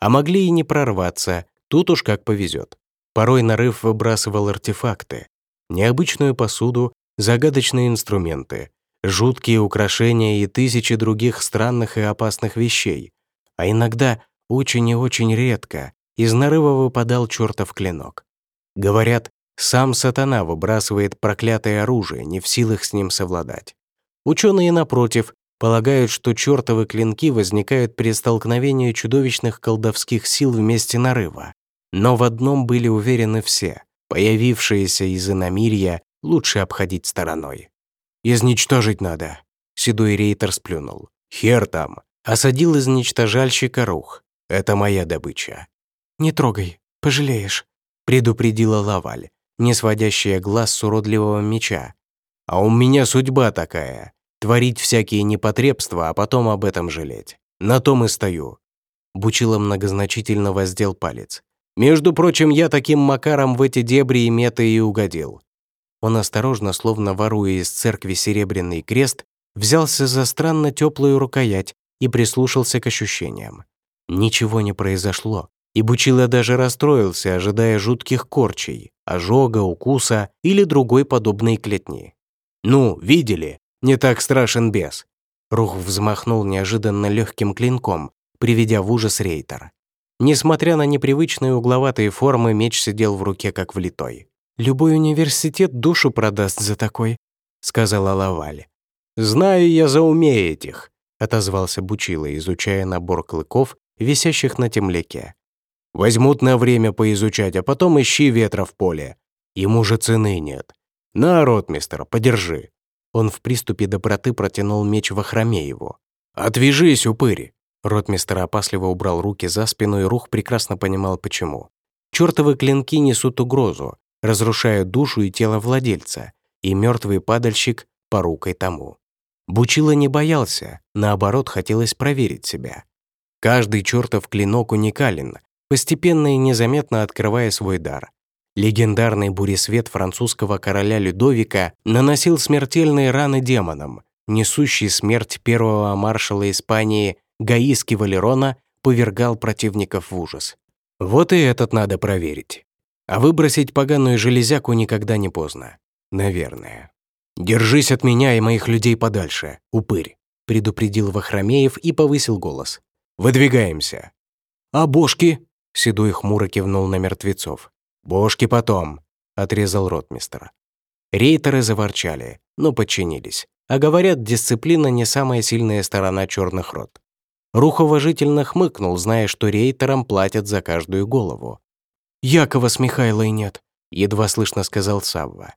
А могли и не прорваться, тут уж как повезет. Порой нарыв выбрасывал артефакты, необычную посуду загадочные инструменты, жуткие украшения и тысячи других странных и опасных вещей. А иногда, очень и очень редко, из нарыва выпадал чертов клинок. Говорят, сам сатана выбрасывает проклятое оружие, не в силах с ним совладать. Ученые, напротив, полагают, что чертовы клинки возникают при столкновении чудовищных колдовских сил вместе нарыва. Но в одном были уверены все. Появившиеся из иномирья лучше обходить стороной. «Изничтожить надо», — седой рейтер сплюнул. «Хер там!» — осадил изничтожальщика рух. «Это моя добыча». «Не трогай, пожалеешь», — предупредила Лаваль, не сводящая глаз с уродливого меча. «А у меня судьба такая — творить всякие непотребства, а потом об этом жалеть. На том и стою». Бучило многозначительно воздел палец. «Между прочим, я таким макаром в эти дебри и меты и угодил. Он осторожно, словно воруя из церкви серебряный крест, взялся за странно теплую рукоять и прислушался к ощущениям. Ничего не произошло, и Бучила даже расстроился, ожидая жутких корчей, ожога, укуса или другой подобной клетни. «Ну, видели? Не так страшен бес!» Рух взмахнул неожиданно легким клинком, приведя в ужас рейтер. Несмотря на непривычные угловатые формы, меч сидел в руке как влитой. «Любой университет душу продаст за такой», — сказала Лаваль. «Знаю я за уме этих», — отозвался Бучила, изучая набор клыков, висящих на темляке. «Возьмут на время поизучать, а потом ищи ветра в поле. Ему же цены нет. На, ротмистер, подержи». Он в приступе доброты протянул меч в охраме его. «Отвяжись, упырь!» Ротмистер опасливо убрал руки за спину, и Рух прекрасно понимал, почему. Чёртовы клинки несут угрозу, разрушая душу и тело владельца, и мертвый падальщик порукой тому. Бучила не боялся, наоборот, хотелось проверить себя. Каждый чертов клинок уникален, постепенно и незаметно открывая свой дар. Легендарный буресвет французского короля Людовика наносил смертельные раны демонам. Несущий смерть первого маршала Испании Гаиски Валерона повергал противников в ужас. Вот и этот надо проверить. А выбросить поганую железяку никогда не поздно. Наверное. «Держись от меня и моих людей подальше, упырь», предупредил Вахромеев и повысил голос. «Выдвигаемся». «А бошки?» Седой хмуро кивнул на мертвецов. «Бошки потом», — отрезал ротмистер. Рейтеры заворчали, но подчинились. А говорят, дисциплина не самая сильная сторона черных рот. Рух уважительно хмыкнул, зная, что рейтерам платят за каждую голову. «Якова с Михайлой нет», — едва слышно сказал Савва.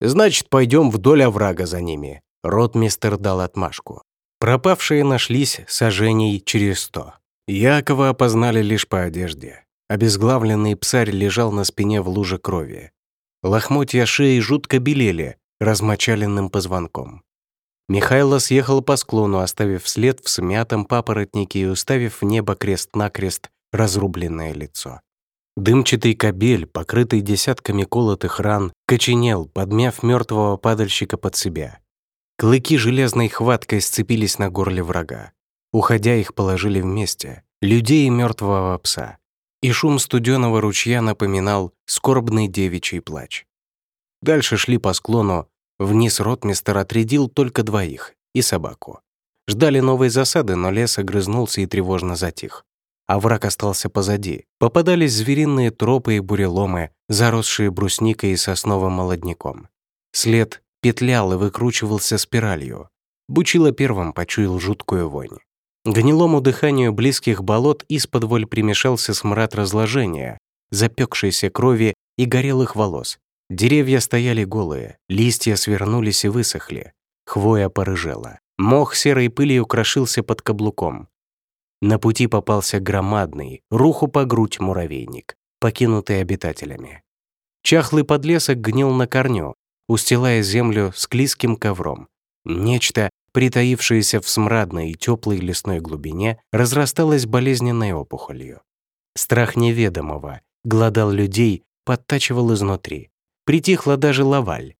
«Значит, пойдем вдоль оврага за ними», — ротмистер дал отмашку. Пропавшие нашлись сожжений через сто. Якова опознали лишь по одежде. Обезглавленный псарь лежал на спине в луже крови. Лохмотья шеи жутко белели, размочаленным позвонком. Михайло съехал по склону, оставив след в смятом папоротнике и уставив в небо крест-накрест разрубленное лицо. Дымчатый кобель, покрытый десятками колотых ран, коченел, подмяв мертвого падальщика под себя. Клыки железной хваткой сцепились на горле врага. Уходя, их положили вместе, людей и мертвого пса. И шум студеного ручья напоминал скорбный девичий плач. Дальше шли по склону, Вниз ротмистер отрядил только двоих и собаку. Ждали новой засады, но лес огрызнулся и тревожно затих. А враг остался позади. Попадались звериные тропы и буреломы, заросшие брусникой и сосновым молодняком. След петлял и выкручивался спиралью. Бучило первым почуял жуткую вонь. Гнилому дыханию близких болот из-под воль примешался смрад разложения, запекшейся крови и горелых волос. Деревья стояли голые, листья свернулись и высохли, хвоя порыжела. Мох серой пылью крошился под каблуком. На пути попался громадный, руху по грудь муравейник, покинутый обитателями. Чахлый подлесок гнил на корню, устилая землю склизким ковром. Нечто, притаившееся в смрадной и теплой лесной глубине, разрасталось болезненной опухолью. Страх неведомого глодал людей, подтачивал изнутри. Притихла даже лаваль.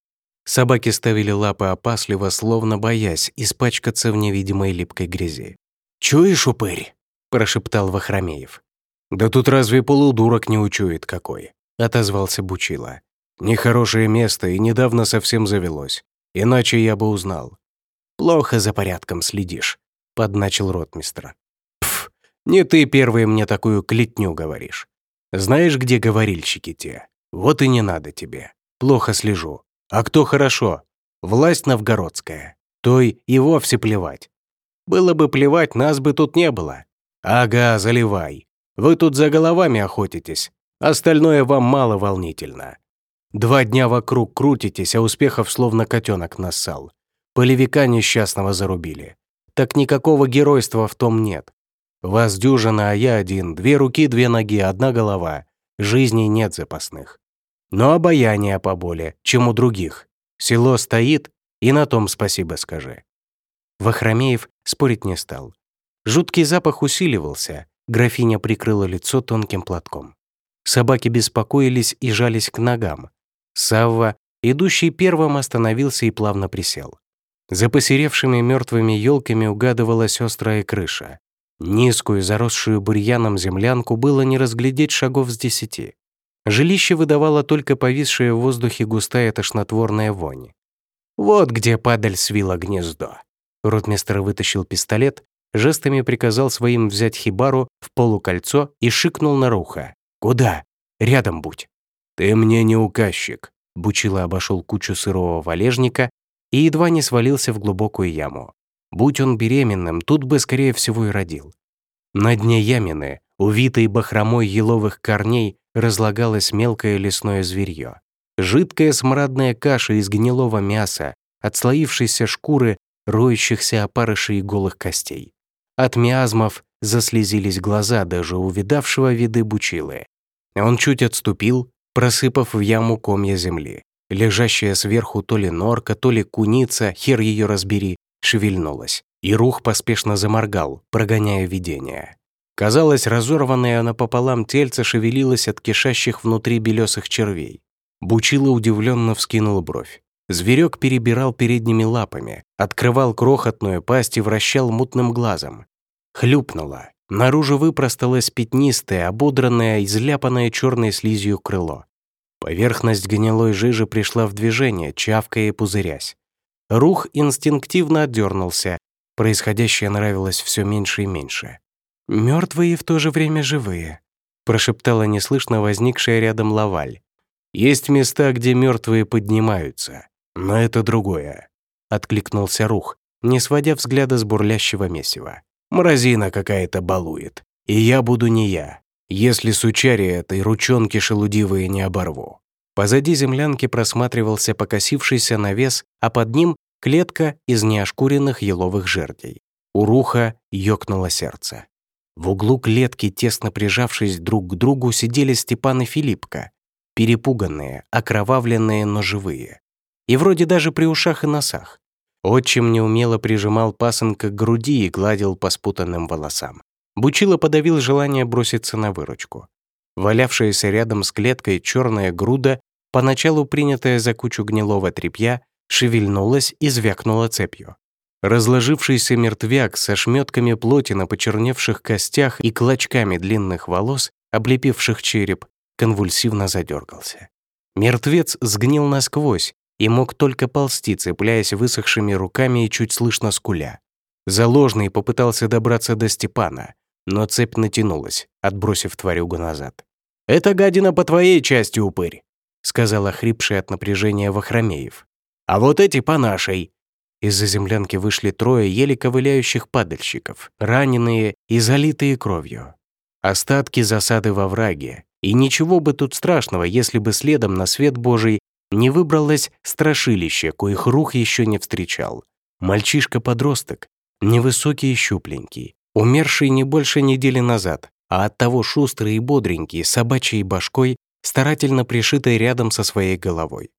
Собаки ставили лапы опасливо, словно боясь испачкаться в невидимой липкой грязи. «Чуешь, упырь?» – прошептал Вахромеев. «Да тут разве полудурок не учует какой?» – отозвался Бучила. «Нехорошее место и недавно совсем завелось. Иначе я бы узнал». «Плохо за порядком следишь», – подначил ротмистр. «Пф, не ты первый мне такую клетню говоришь. Знаешь, где говорильщики те? Вот и не надо тебе. Плохо слежу. А кто хорошо? Власть новгородская. Той и вовсе плевать. Было бы плевать, нас бы тут не было. Ага, заливай. Вы тут за головами охотитесь. Остальное вам мало волнительно. Два дня вокруг крутитесь, а успехов словно котенок нассал. Полевика несчастного зарубили. Так никакого геройства в том нет. Вас дюжина, а я один. Две руки, две ноги, одна голова. Жизней нет запасных но обаяние поболее, чем у других. Село стоит, и на том спасибо скажи». Вахромеев спорить не стал. Жуткий запах усиливался, графиня прикрыла лицо тонким платком. Собаки беспокоились и жались к ногам. Савва, идущий первым, остановился и плавно присел. За посеревшими мертвыми елками угадывалась острая крыша. Низкую, заросшую бурьяном землянку было не разглядеть шагов с десяти. Жилище выдавало только повисшая в воздухе густая тошнотворная вонь. «Вот где падаль свила гнездо». Ротмистр вытащил пистолет, жестами приказал своим взять хибару в полукольцо и шикнул на руха. «Куда? Рядом будь». «Ты мне не указчик», — Бучило обошел кучу сырого валежника и едва не свалился в глубокую яму. Будь он беременным, тут бы, скорее всего, и родил. На дне ямины, увитой бахромой еловых корней, разлагалось мелкое лесное зверье. Жидкая смрадная каша из гнилого мяса, отслоившейся шкуры, роющихся опарышей и голых костей. От миазмов заслезились глаза даже увидавшего виды бучилы. Он чуть отступил, просыпав в яму комья земли. Лежащая сверху то ли норка, то ли куница, хер ее разбери, шевельнулась. И рух поспешно заморгал, прогоняя видение. Казалось, разорванное напополам тельце шевелилось от кишащих внутри белесых червей. Бучило удивленно вскинул бровь. Зверек перебирал передними лапами, открывал крохотную пасть и вращал мутным глазом. Хлюпнуло. Наружу выпросталось пятнистое, ободранное, изляпанное черной слизью крыло. Поверхность гнилой жижи пришла в движение, чавкая и пузырясь. Рух инстинктивно отдернулся. Происходящее нравилось все меньше и меньше. Мертвые в то же время живые», — прошептала неслышно возникшая рядом Лаваль. «Есть места, где мертвые поднимаются, но это другое», — откликнулся Рух, не сводя взгляда с бурлящего месива. «Мразина какая-то балует, и я буду не я, если сучари этой ручонки шелудивые не оборву». Позади землянки просматривался покосившийся навес, а под ним — клетка из неошкуренных еловых жердей. У Руха ёкнуло сердце. В углу клетки, тесно прижавшись друг к другу, сидели Степан и Филиппка, перепуганные, окровавленные, но живые. И вроде даже при ушах и носах. Отчим неумело прижимал пасынка к груди и гладил по спутанным волосам. Бучило подавил желание броситься на выручку. Валявшаяся рядом с клеткой черная груда, поначалу принятая за кучу гнилого тряпья, шевельнулась и звякнула цепью. Разложившийся мертвяк со шметками плоти на почерневших костях и клочками длинных волос, облепивших череп, конвульсивно задергался. Мертвец сгнил насквозь и мог только ползти, цепляясь высохшими руками и чуть слышно скуля. Заложный попытался добраться до Степана, но цепь натянулась, отбросив тварюгу назад. «Это гадина по твоей части, упырь», — сказал охрипший от напряжения Вахромеев. «А вот эти по нашей. Из-за землянки вышли трое еле ковыляющих падальщиков, раненые и залитые кровью. Остатки засады во враге. И ничего бы тут страшного, если бы следом на свет Божий не выбралось страшилище, коих рух еще не встречал. Мальчишка-подросток, невысокий и щупленький, умерший не больше недели назад, а оттого шустрый и бодренький, собачьей башкой, старательно пришитой рядом со своей головой.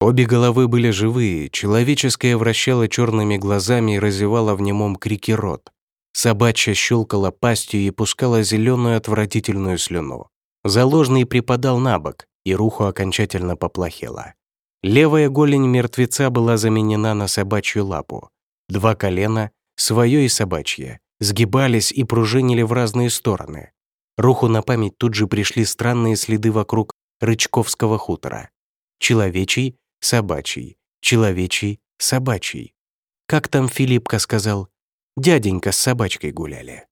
Обе головы были живые, человеческое вращало черными глазами и разевало в немом крике рот. Собачья щелкала пастью и пускала зеленую отвратительную слюну. Заложный припадал на бок, и руху окончательно поплохело. Левая голень мертвеца была заменена на собачью лапу. Два колена, свое и собачье, сгибались и пружинили в разные стороны. Руху на память тут же пришли странные следы вокруг Рычковского хутора. Человечий собачий, человечий, собачий. Как там Филиппка сказал? Дяденька с собачкой гуляли.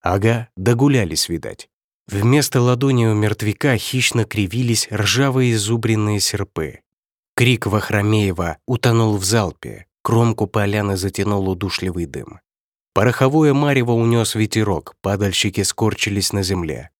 Ага, догулялись, видать. Вместо ладони у мертвяка хищно кривились ржавые зубренные серпы. Крик Вахромеева утонул в залпе, кромку поляны затянул удушливый дым. Пороховое марево унес ветерок, падальщики скорчились на земле.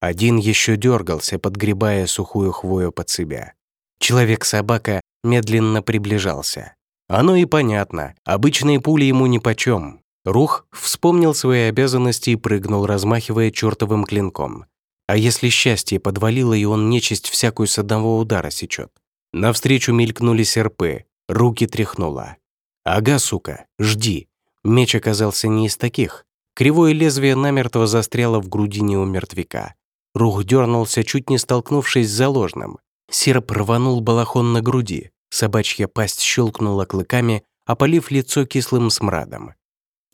Один еще дергался, подгребая сухую хвою под себя. Человек-собака медленно приближался. Оно и понятно, обычные пули ему нипочем. Рух вспомнил свои обязанности и прыгнул, размахивая чертовым клинком. А если счастье подвалило, и он нечисть всякую с одного удара сечет? Навстречу мелькнули серпы, руки тряхнуло. «Ага, сука, жди». Меч оказался не из таких. Кривое лезвие намертво застряло в грудине у мертвяка. Рух дернулся, чуть не столкнувшись с заложным. Серп рванул балахон на груди. Собачья пасть щелкнула клыками, опалив лицо кислым смрадом.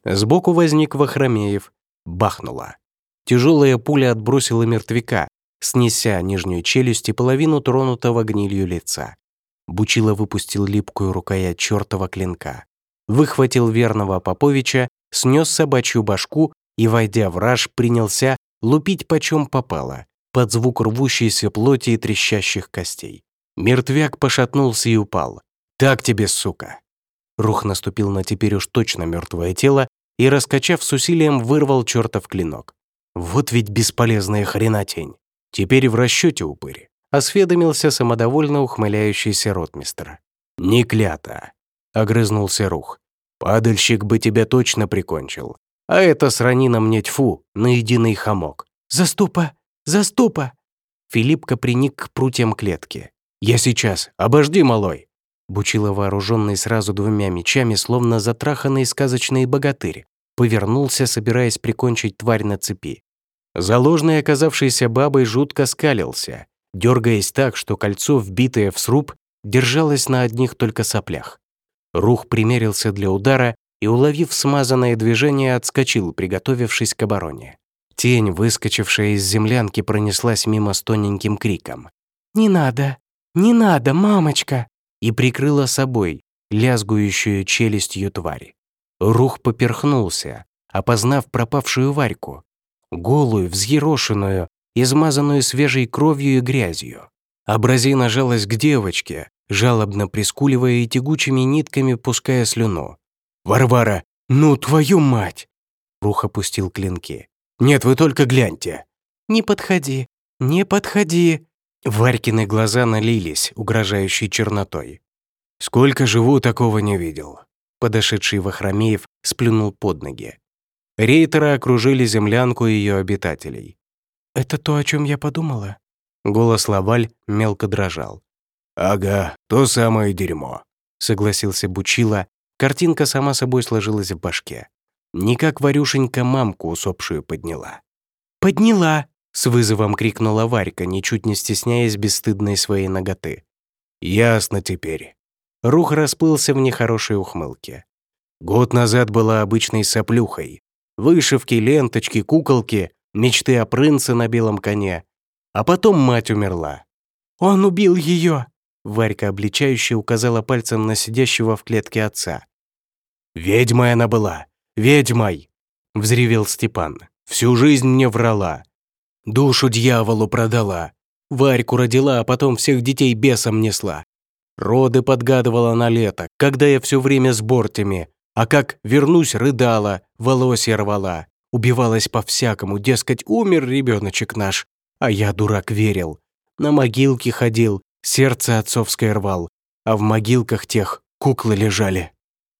Сбоку возник Вахромеев. Бахнула. Тяжелая пуля отбросила мертвяка, снеся нижнюю челюсть и половину тронутого гнилью лица. Бучило выпустил липкую рукоять чертова клинка. Выхватил верного Поповича, снес собачью башку и, войдя в раж, принялся лупить почем попало, под звук рвущейся плоти и трещащих костей. Мертвяк пошатнулся и упал. «Так тебе, сука!» Рух наступил на теперь уж точно мертвое тело и, раскачав с усилием, вырвал чертов клинок. «Вот ведь бесполезная хренотень! Теперь в расчете упырь!» осведомился самодовольно ухмыляющийся ротмистр. «Не клята!» — огрызнулся Рух. «Падальщик бы тебя точно прикончил. А это срани мне тьфу, на единый хамок. Заступа! Заступа!» Филиппка приник к прутьям клетки. «Я сейчас! Обожди, малой!» Бучило, вооруженный сразу двумя мечами, словно затраханный сказочный богатырь, повернулся, собираясь прикончить тварь на цепи. Заложный, оказавшийся бабой, жутко скалился, дергаясь так, что кольцо, вбитое в сруб, держалось на одних только соплях. Рух примерился для удара и, уловив смазанное движение, отскочил, приготовившись к обороне. Тень, выскочившая из землянки, пронеслась мимо с тоненьким криком. «Не надо! Не надо, мамочка!» И прикрыла собой лязгующую челюстью твари. Рух поперхнулся, опознав пропавшую Варьку, голую, взъерошенную, измазанную свежей кровью и грязью. Абразина жалась к девочке, жалобно прискуливая и тягучими нитками пуская слюну. «Варвара, ну твою мать!» Рух опустил клинки. «Нет, вы только гляньте!» «Не подходи, не подходи!» Варькины глаза налились, угрожающей чернотой. «Сколько живу, такого не видел!» Подошедший Вахромеев сплюнул под ноги. Рейтеры окружили землянку и ее обитателей. «Это то, о чем я подумала?» Голос Лаваль мелко дрожал. «Ага, то самое дерьмо», — согласился Бучила. Картинка сама собой сложилась в башке. Не как Варюшенька мамку усопшую подняла. «Подняла!» — с вызовом крикнула Варька, ничуть не стесняясь бесстыдной своей ноготы. «Ясно теперь». Рух расплылся в нехорошей ухмылке. Год назад была обычной соплюхой. Вышивки, ленточки, куколки, мечты о принце на белом коне. А потом мать умерла. «Он убил ее!» Варька обличающе указала пальцем на сидящего в клетке отца. «Ведьмой она была! Ведьмой!» — взревел Степан. «Всю жизнь мне врала. Душу дьяволу продала. Варьку родила, а потом всех детей бесом несла. Роды подгадывала на лето, когда я все время с бортями, а как вернусь, рыдала, волосья рвала. Убивалась по-всякому, дескать, умер ребеночек наш. А я, дурак, верил. На могилке ходил, сердце отцовское рвал, а в могилках тех куклы лежали.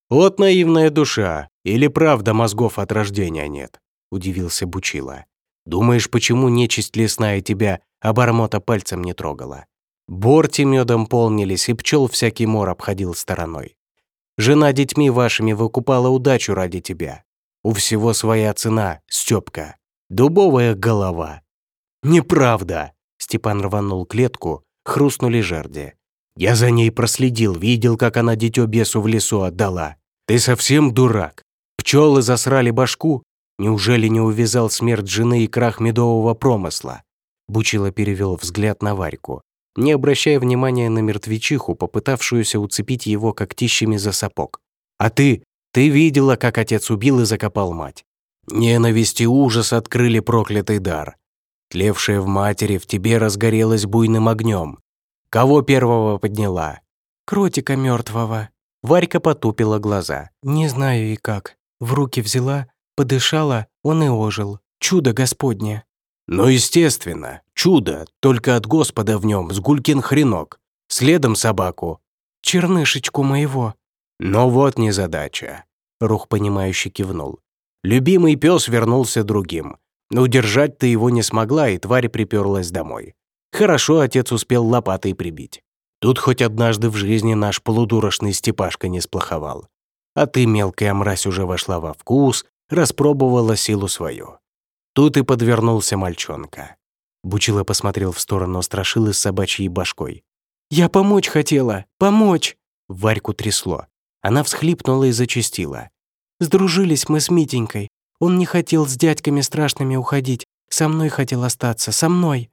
Вот наивная душа, или правда мозгов от рождения нет, удивился Бучила. Думаешь, почему нечисть лесная тебя обормота пальцем не трогала? Борти медом полнились, и пчел всякий мор обходил стороной. Жена детьми вашими выкупала удачу ради тебя. У всего своя цена, Стёпка. Дубовая голова. Неправда. Степан рванул клетку, хрустнули жерди. Я за ней проследил, видел, как она дитё бесу в лесу отдала. Ты совсем дурак. Пчелы засрали башку. Неужели не увязал смерть жены и крах медового промысла? Бучило перевел взгляд на Варьку, не обращая внимания на мертвечиху, попытавшуюся уцепить его когтищами за сапог. «А ты? Ты видела, как отец убил и закопал мать? Ненависть и ужас открыли проклятый дар. Тлевшая в матери в тебе разгорелась буйным огнем. Кого первого подняла? Кротика мертвого. Варька потупила глаза. Не знаю и как. В руки взяла, подышала, он и ожил. Чудо Господне. Ну, естественно, чудо, только от Господа в нем сгулькин хренок. Следом собаку. Чернышечку моего. Но вот незадача. Рух, понимающе кивнул. Любимый пес вернулся другим. Но удержать ты его не смогла, и тварь приперлась домой. Хорошо отец успел лопатой прибить. Тут хоть однажды в жизни наш полудурочный Степашка не сплоховал. А ты, мелкая мразь, уже вошла во вкус, распробовала силу свою. Тут и подвернулся мальчонка. Бучила посмотрел в сторону страшилы с собачьей башкой. «Я помочь хотела! Помочь!» Варьку трясло. Она всхлипнула и зачастила. «Сдружились мы с Митенькой. Он не хотел с дядьками страшными уходить. Со мной хотел остаться. Со мной!»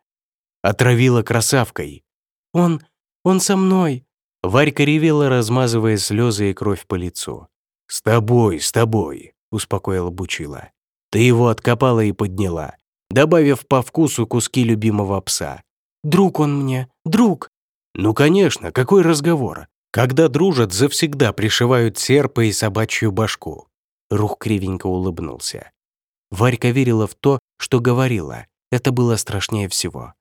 Отравила красавкой. «Он... он со мной!» Варька ревела, размазывая слезы и кровь по лицу. «С тобой, с тобой!» — успокоил Бучила. Ты его откопала и подняла, добавив по вкусу куски любимого пса. «Друг он мне, друг!» «Ну, конечно, какой разговор? Когда дружат, завсегда пришивают серпа и собачью башку». Рух кривенько улыбнулся. Варька верила в то, что говорила. Это было страшнее всего.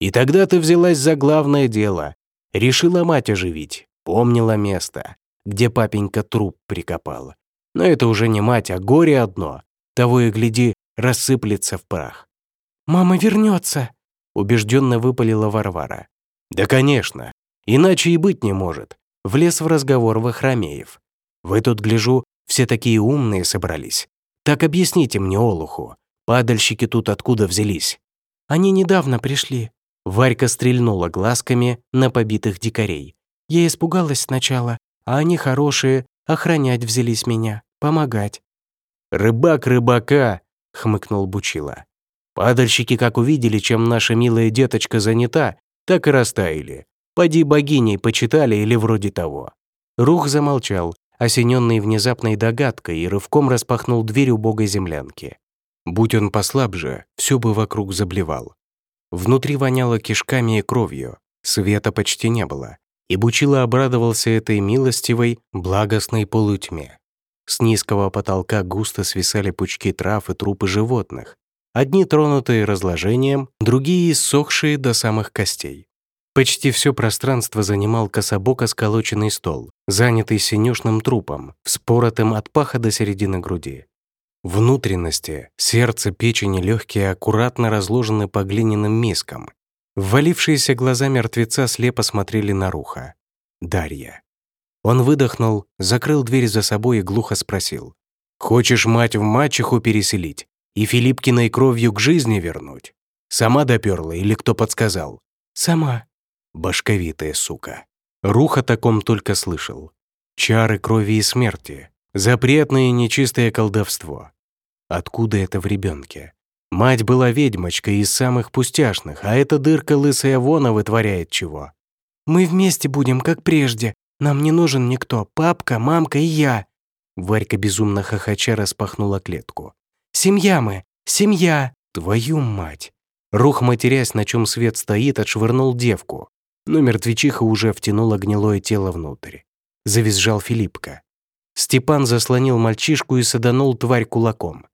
«И тогда ты взялась за главное дело. Решила мать оживить. Помнила место, где папенька труп прикопал. Но это уже не мать, а горе одно. Того и гляди, рассыплется в прах. «Мама вернется!» — убежденно выпалила Варвара. «Да, конечно. Иначе и быть не может. Влез в разговор Вахромеев. Вы тут, гляжу, все такие умные собрались. Так объясните мне, Олуху, Падальщики тут откуда взялись?» «Они недавно пришли». Варька стрельнула глазками на побитых дикарей. Я испугалась сначала, а они хорошие, охранять взялись меня, помогать. «Рыбак рыбака!» — хмыкнул Бучила. «Падальщики, как увидели, чем наша милая деточка занята, так и растаяли. Поди богиней почитали или вроде того». Рух замолчал, осененный внезапной догадкой, и рывком распахнул дверь убогой землянки. Будь он послабже, все бы вокруг заблевал. Внутри воняло кишками и кровью, света почти не было, и Бучила обрадовался этой милостивой, благостной полутьме. С низкого потолка густо свисали пучки трав и трупы животных, одни тронутые разложением, другие иссохшие до самых костей. Почти все пространство занимал кособоко сколоченный стол, занятый синюшным трупом, вспоротым от паха до середины груди. Внутренности, сердце, печень и легкие аккуратно разложены по глиняным мискам. Ввалившиеся глаза мертвеца слепо смотрели на Руха. Дарья. Он выдохнул, закрыл дверь за собой и глухо спросил. «Хочешь мать в мачеху переселить и Филиппкиной кровью к жизни вернуть? Сама доперла или кто подсказал?» «Сама», Башковитая сука. Рух о таком только слышал. Чары крови и смерти. Запретное и нечистое колдовство. Откуда это в ребенке? Мать была ведьмочкой из самых пустяшных, а эта дырка лысая вона вытворяет чего. «Мы вместе будем, как прежде. Нам не нужен никто. Папка, мамка и я». Варька безумно хохоча распахнула клетку. «Семья мы! Семья!» «Твою мать!» Рух, матерясь, на чем свет стоит, отшвырнул девку но мертвечиха уже втянула гнилое тело внутрь. Завизжал Филиппка. Степан заслонил мальчишку и саданул тварь кулаком.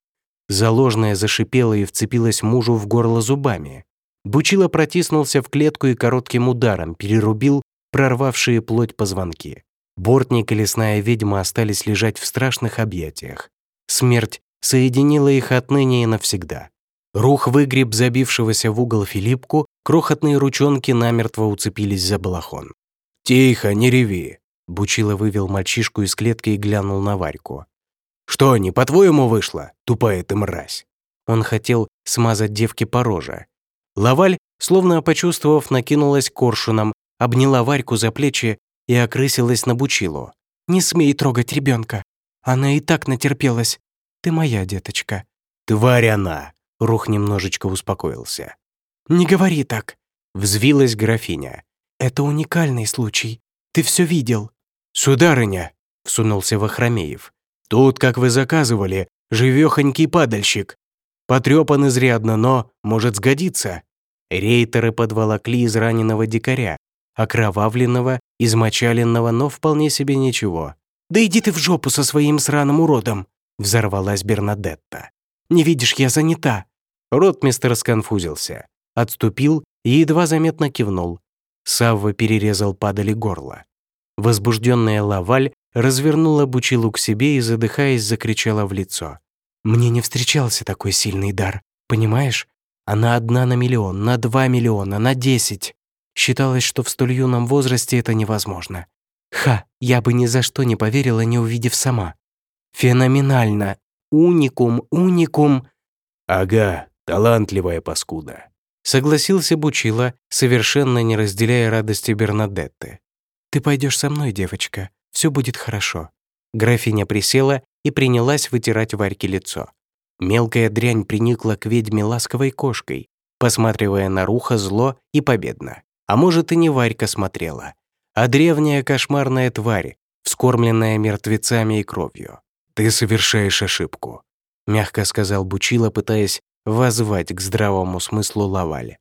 Заложная зашипела и вцепилась мужу в горло зубами. Бучило протиснулся в клетку и коротким ударом перерубил прорвавшие плоть позвонки. Бортник и лесная ведьма остались лежать в страшных объятиях. Смерть соединила их отныне и навсегда. Рух выгреб забившегося в угол Филиппку, крохотные ручонки намертво уцепились за балахон. «Тихо, не реви!» Бучило вывел мальчишку из клетки и глянул на Варьку. «Что, не по-твоему вышло, тупая ты мразь?» Он хотел смазать девке по роже. Лаваль, словно почувствовав, накинулась коршуном, обняла Варьку за плечи и окрысилась на Бучилу. «Не смей трогать ребенка. Она и так натерпелась. Ты моя деточка». «Тварь она!» Рух немножечко успокоился. «Не говори так!» Взвилась графиня. «Это уникальный случай. Ты все видел». «Сударыня!» — всунулся Вахромеев. «Тут, как вы заказывали, живёхонький падальщик. Потрёпан изрядно, но, может, сгодится». Рейтеры подволокли из раненого дикаря, окровавленного, измочаленного, но вполне себе ничего. «Да иди ты в жопу со своим сраным уродом!» — взорвалась Бернадетта. «Не видишь, я занята!» Ротмистер сконфузился, отступил и едва заметно кивнул. Савва перерезал падали горло. Возбужденная Лаваль развернула Бучилу к себе и, задыхаясь, закричала в лицо. «Мне не встречался такой сильный дар, понимаешь? Она одна на миллион, на два миллиона, на десять. Считалось, что в столь юном возрасте это невозможно. Ха, я бы ни за что не поверила, не увидев сама. Феноменально, уникум, уникум. Ага, талантливая паскуда. Согласился Бучила, совершенно не разделяя радости Бернадетты. «Ты пойдешь со мной, девочка, все будет хорошо». Графиня присела и принялась вытирать Варьке лицо. Мелкая дрянь приникла к ведьме ласковой кошкой, посматривая на Руха зло и победно. А может, и не Варька смотрела, а древняя кошмарная тварь, вскормленная мертвецами и кровью. «Ты совершаешь ошибку», — мягко сказал Бучила, пытаясь воззвать к здравому смыслу Лавали.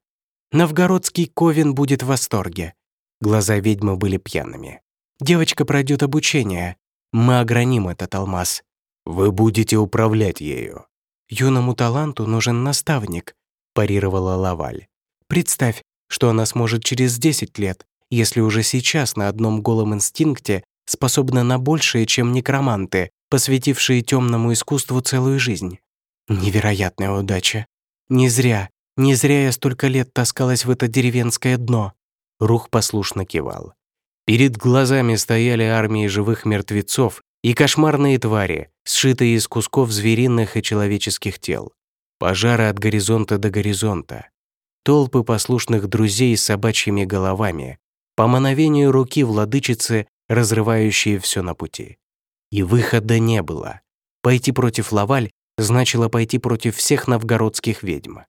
«Новгородский Ковен будет в восторге». Глаза ведьмы были пьяными. «Девочка пройдет обучение. Мы ограним этот алмаз. Вы будете управлять ею». «Юному таланту нужен наставник», — парировала Лаваль. «Представь, что она сможет через 10 лет, если уже сейчас на одном голом инстинкте способна на большее, чем некроманты, посвятившие темному искусству целую жизнь. Невероятная удача. Не зря, не зря я столько лет таскалась в это деревенское дно. Рух послушно кивал. Перед глазами стояли армии живых мертвецов и кошмарные твари, сшитые из кусков звериных и человеческих тел. Пожары от горизонта до горизонта. Толпы послушных друзей с собачьими головами, по мановению руки владычицы, разрывающие все на пути. И выхода не было. Пойти против Лаваль значило пойти против всех новгородских ведьм.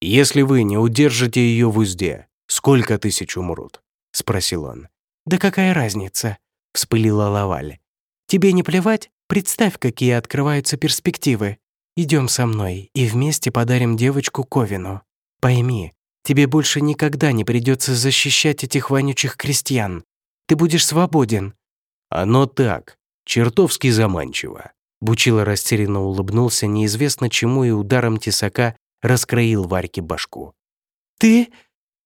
«Если вы не удержите ее в узде, сколько тысяч умрут?» — спросил он. «Да какая разница?» — вспылила Лаваль. «Тебе не плевать? Представь, какие открываются перспективы. Идем со мной и вместе подарим девочку Ковину. Пойми, тебе больше никогда не придется защищать этих вонючих крестьян. Ты будешь свободен». «Оно так, чертовски заманчиво». Бучило растерянно улыбнулся неизвестно чему и ударом тесака раскроил Варьке башку. «Ты?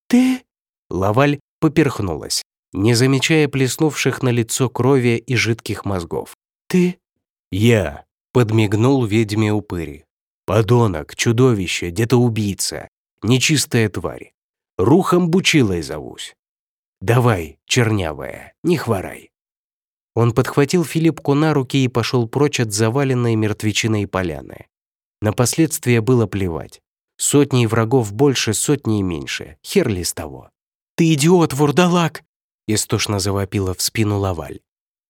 Ты?» Лаваль поперхнулась, не замечая плеснувших на лицо крови и жидких мозгов. «Ты?» «Я», — подмигнул ведьме упыри. «Подонок, чудовище, где-то убийца, нечистая тварь. Рухом бучилой зовусь. Давай, чернявая, не хворай». Он подхватил Филиппку на руки и пошел прочь от заваленной мертвечиной поляны. На последствия было плевать. Сотни врагов больше, сотни меньше. Хер ли с того. «Ты идиот, вурдалак!» Истошно завопила в спину Лаваль.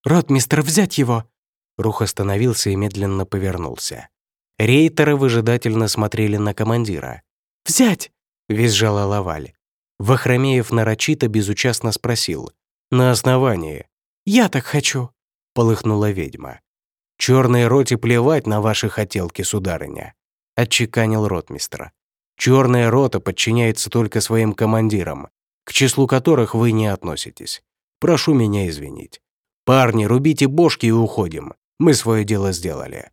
«Ротмистр, взять его!» Рух остановился и медленно повернулся. Рейтеры выжидательно смотрели на командира. «Взять!» — визжала Лаваль. Вахромеев нарочито безучастно спросил. «На основании?» «Я так хочу!» — полыхнула ведьма. «Черной роте плевать на ваши хотелки, сударыня», — отчеканил ротмистра. «Черная рота подчиняется только своим командирам, к числу которых вы не относитесь. Прошу меня извинить. Парни, рубите бошки и уходим. Мы свое дело сделали».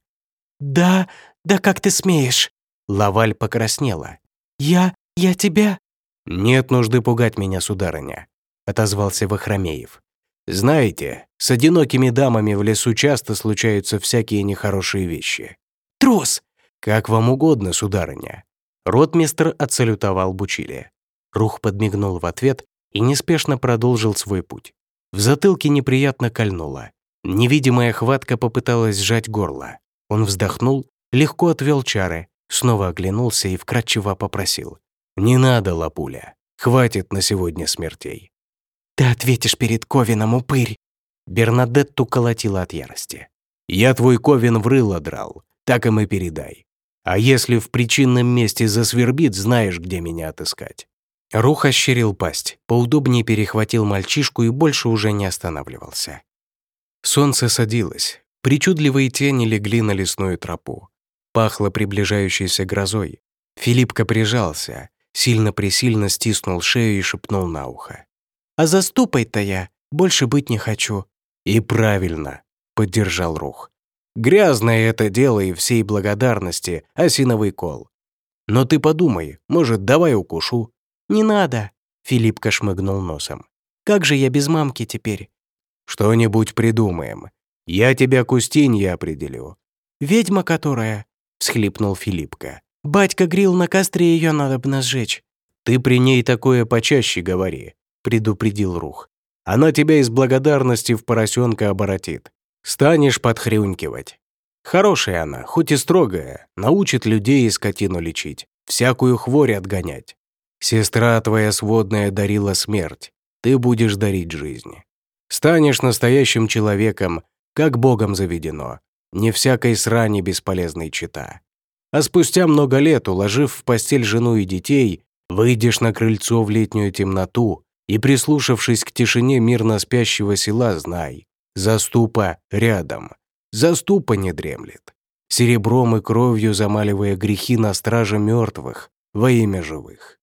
«Да, да как ты смеешь?» Лаваль покраснела. «Я, я тебя...» «Нет нужды пугать меня, сударыня», — отозвался Вахромеев. «Знаете, с одинокими дамами в лесу часто случаются всякие нехорошие вещи». «Трус!» «Как вам угодно, сударыня». Ротмистр отсалютовал Бучили. Рух подмигнул в ответ и неспешно продолжил свой путь. В затылке неприятно кольнуло. Невидимая хватка попыталась сжать горло. Он вздохнул, легко отвел чары, снова оглянулся и вкратчиво попросил. «Не надо, лапуля. Хватит на сегодня смертей». «Ты ответишь перед Ковином, упырь!» Бернадетту колотила от ярости. «Я твой Ковин в рыло драл, так им и передай. А если в причинном месте засвербит, знаешь, где меня отыскать». Рух ощерил пасть, поудобнее перехватил мальчишку и больше уже не останавливался. Солнце садилось, причудливые тени легли на лесную тропу. Пахло приближающейся грозой. Филиппка прижался, сильно-пресильно стиснул шею и шепнул на ухо. «А заступай-то я, больше быть не хочу». «И правильно», — поддержал Рух. «Грязное это дело и всей благодарности, осиновый кол. Но ты подумай, может, давай укушу?» «Не надо», — Филиппка шмыгнул носом. «Как же я без мамки теперь?» «Что-нибудь придумаем. Я тебя к Устинье определю». «Ведьма которая?» — всхлипнул Филиппка. «Батька грил на костре, ее надо бы сжечь». «Ты при ней такое почаще говори», — предупредил Рух. «Она тебя из благодарности в поросенка оборотит. Станешь подхрюнькивать. Хорошая она, хоть и строгая, научит людей и скотину лечить, всякую хворь отгонять. Сестра твоя сводная дарила смерть, ты будешь дарить жизнь. Станешь настоящим человеком, как Богом заведено, не всякой срани бесполезной чита. А спустя много лет, уложив в постель жену и детей, выйдешь на крыльцо в летнюю темноту и, прислушавшись к тишине мирно спящего села, знай, заступа рядом, заступа не дремлет, серебром и кровью замаливая грехи на страже мертвых во имя живых.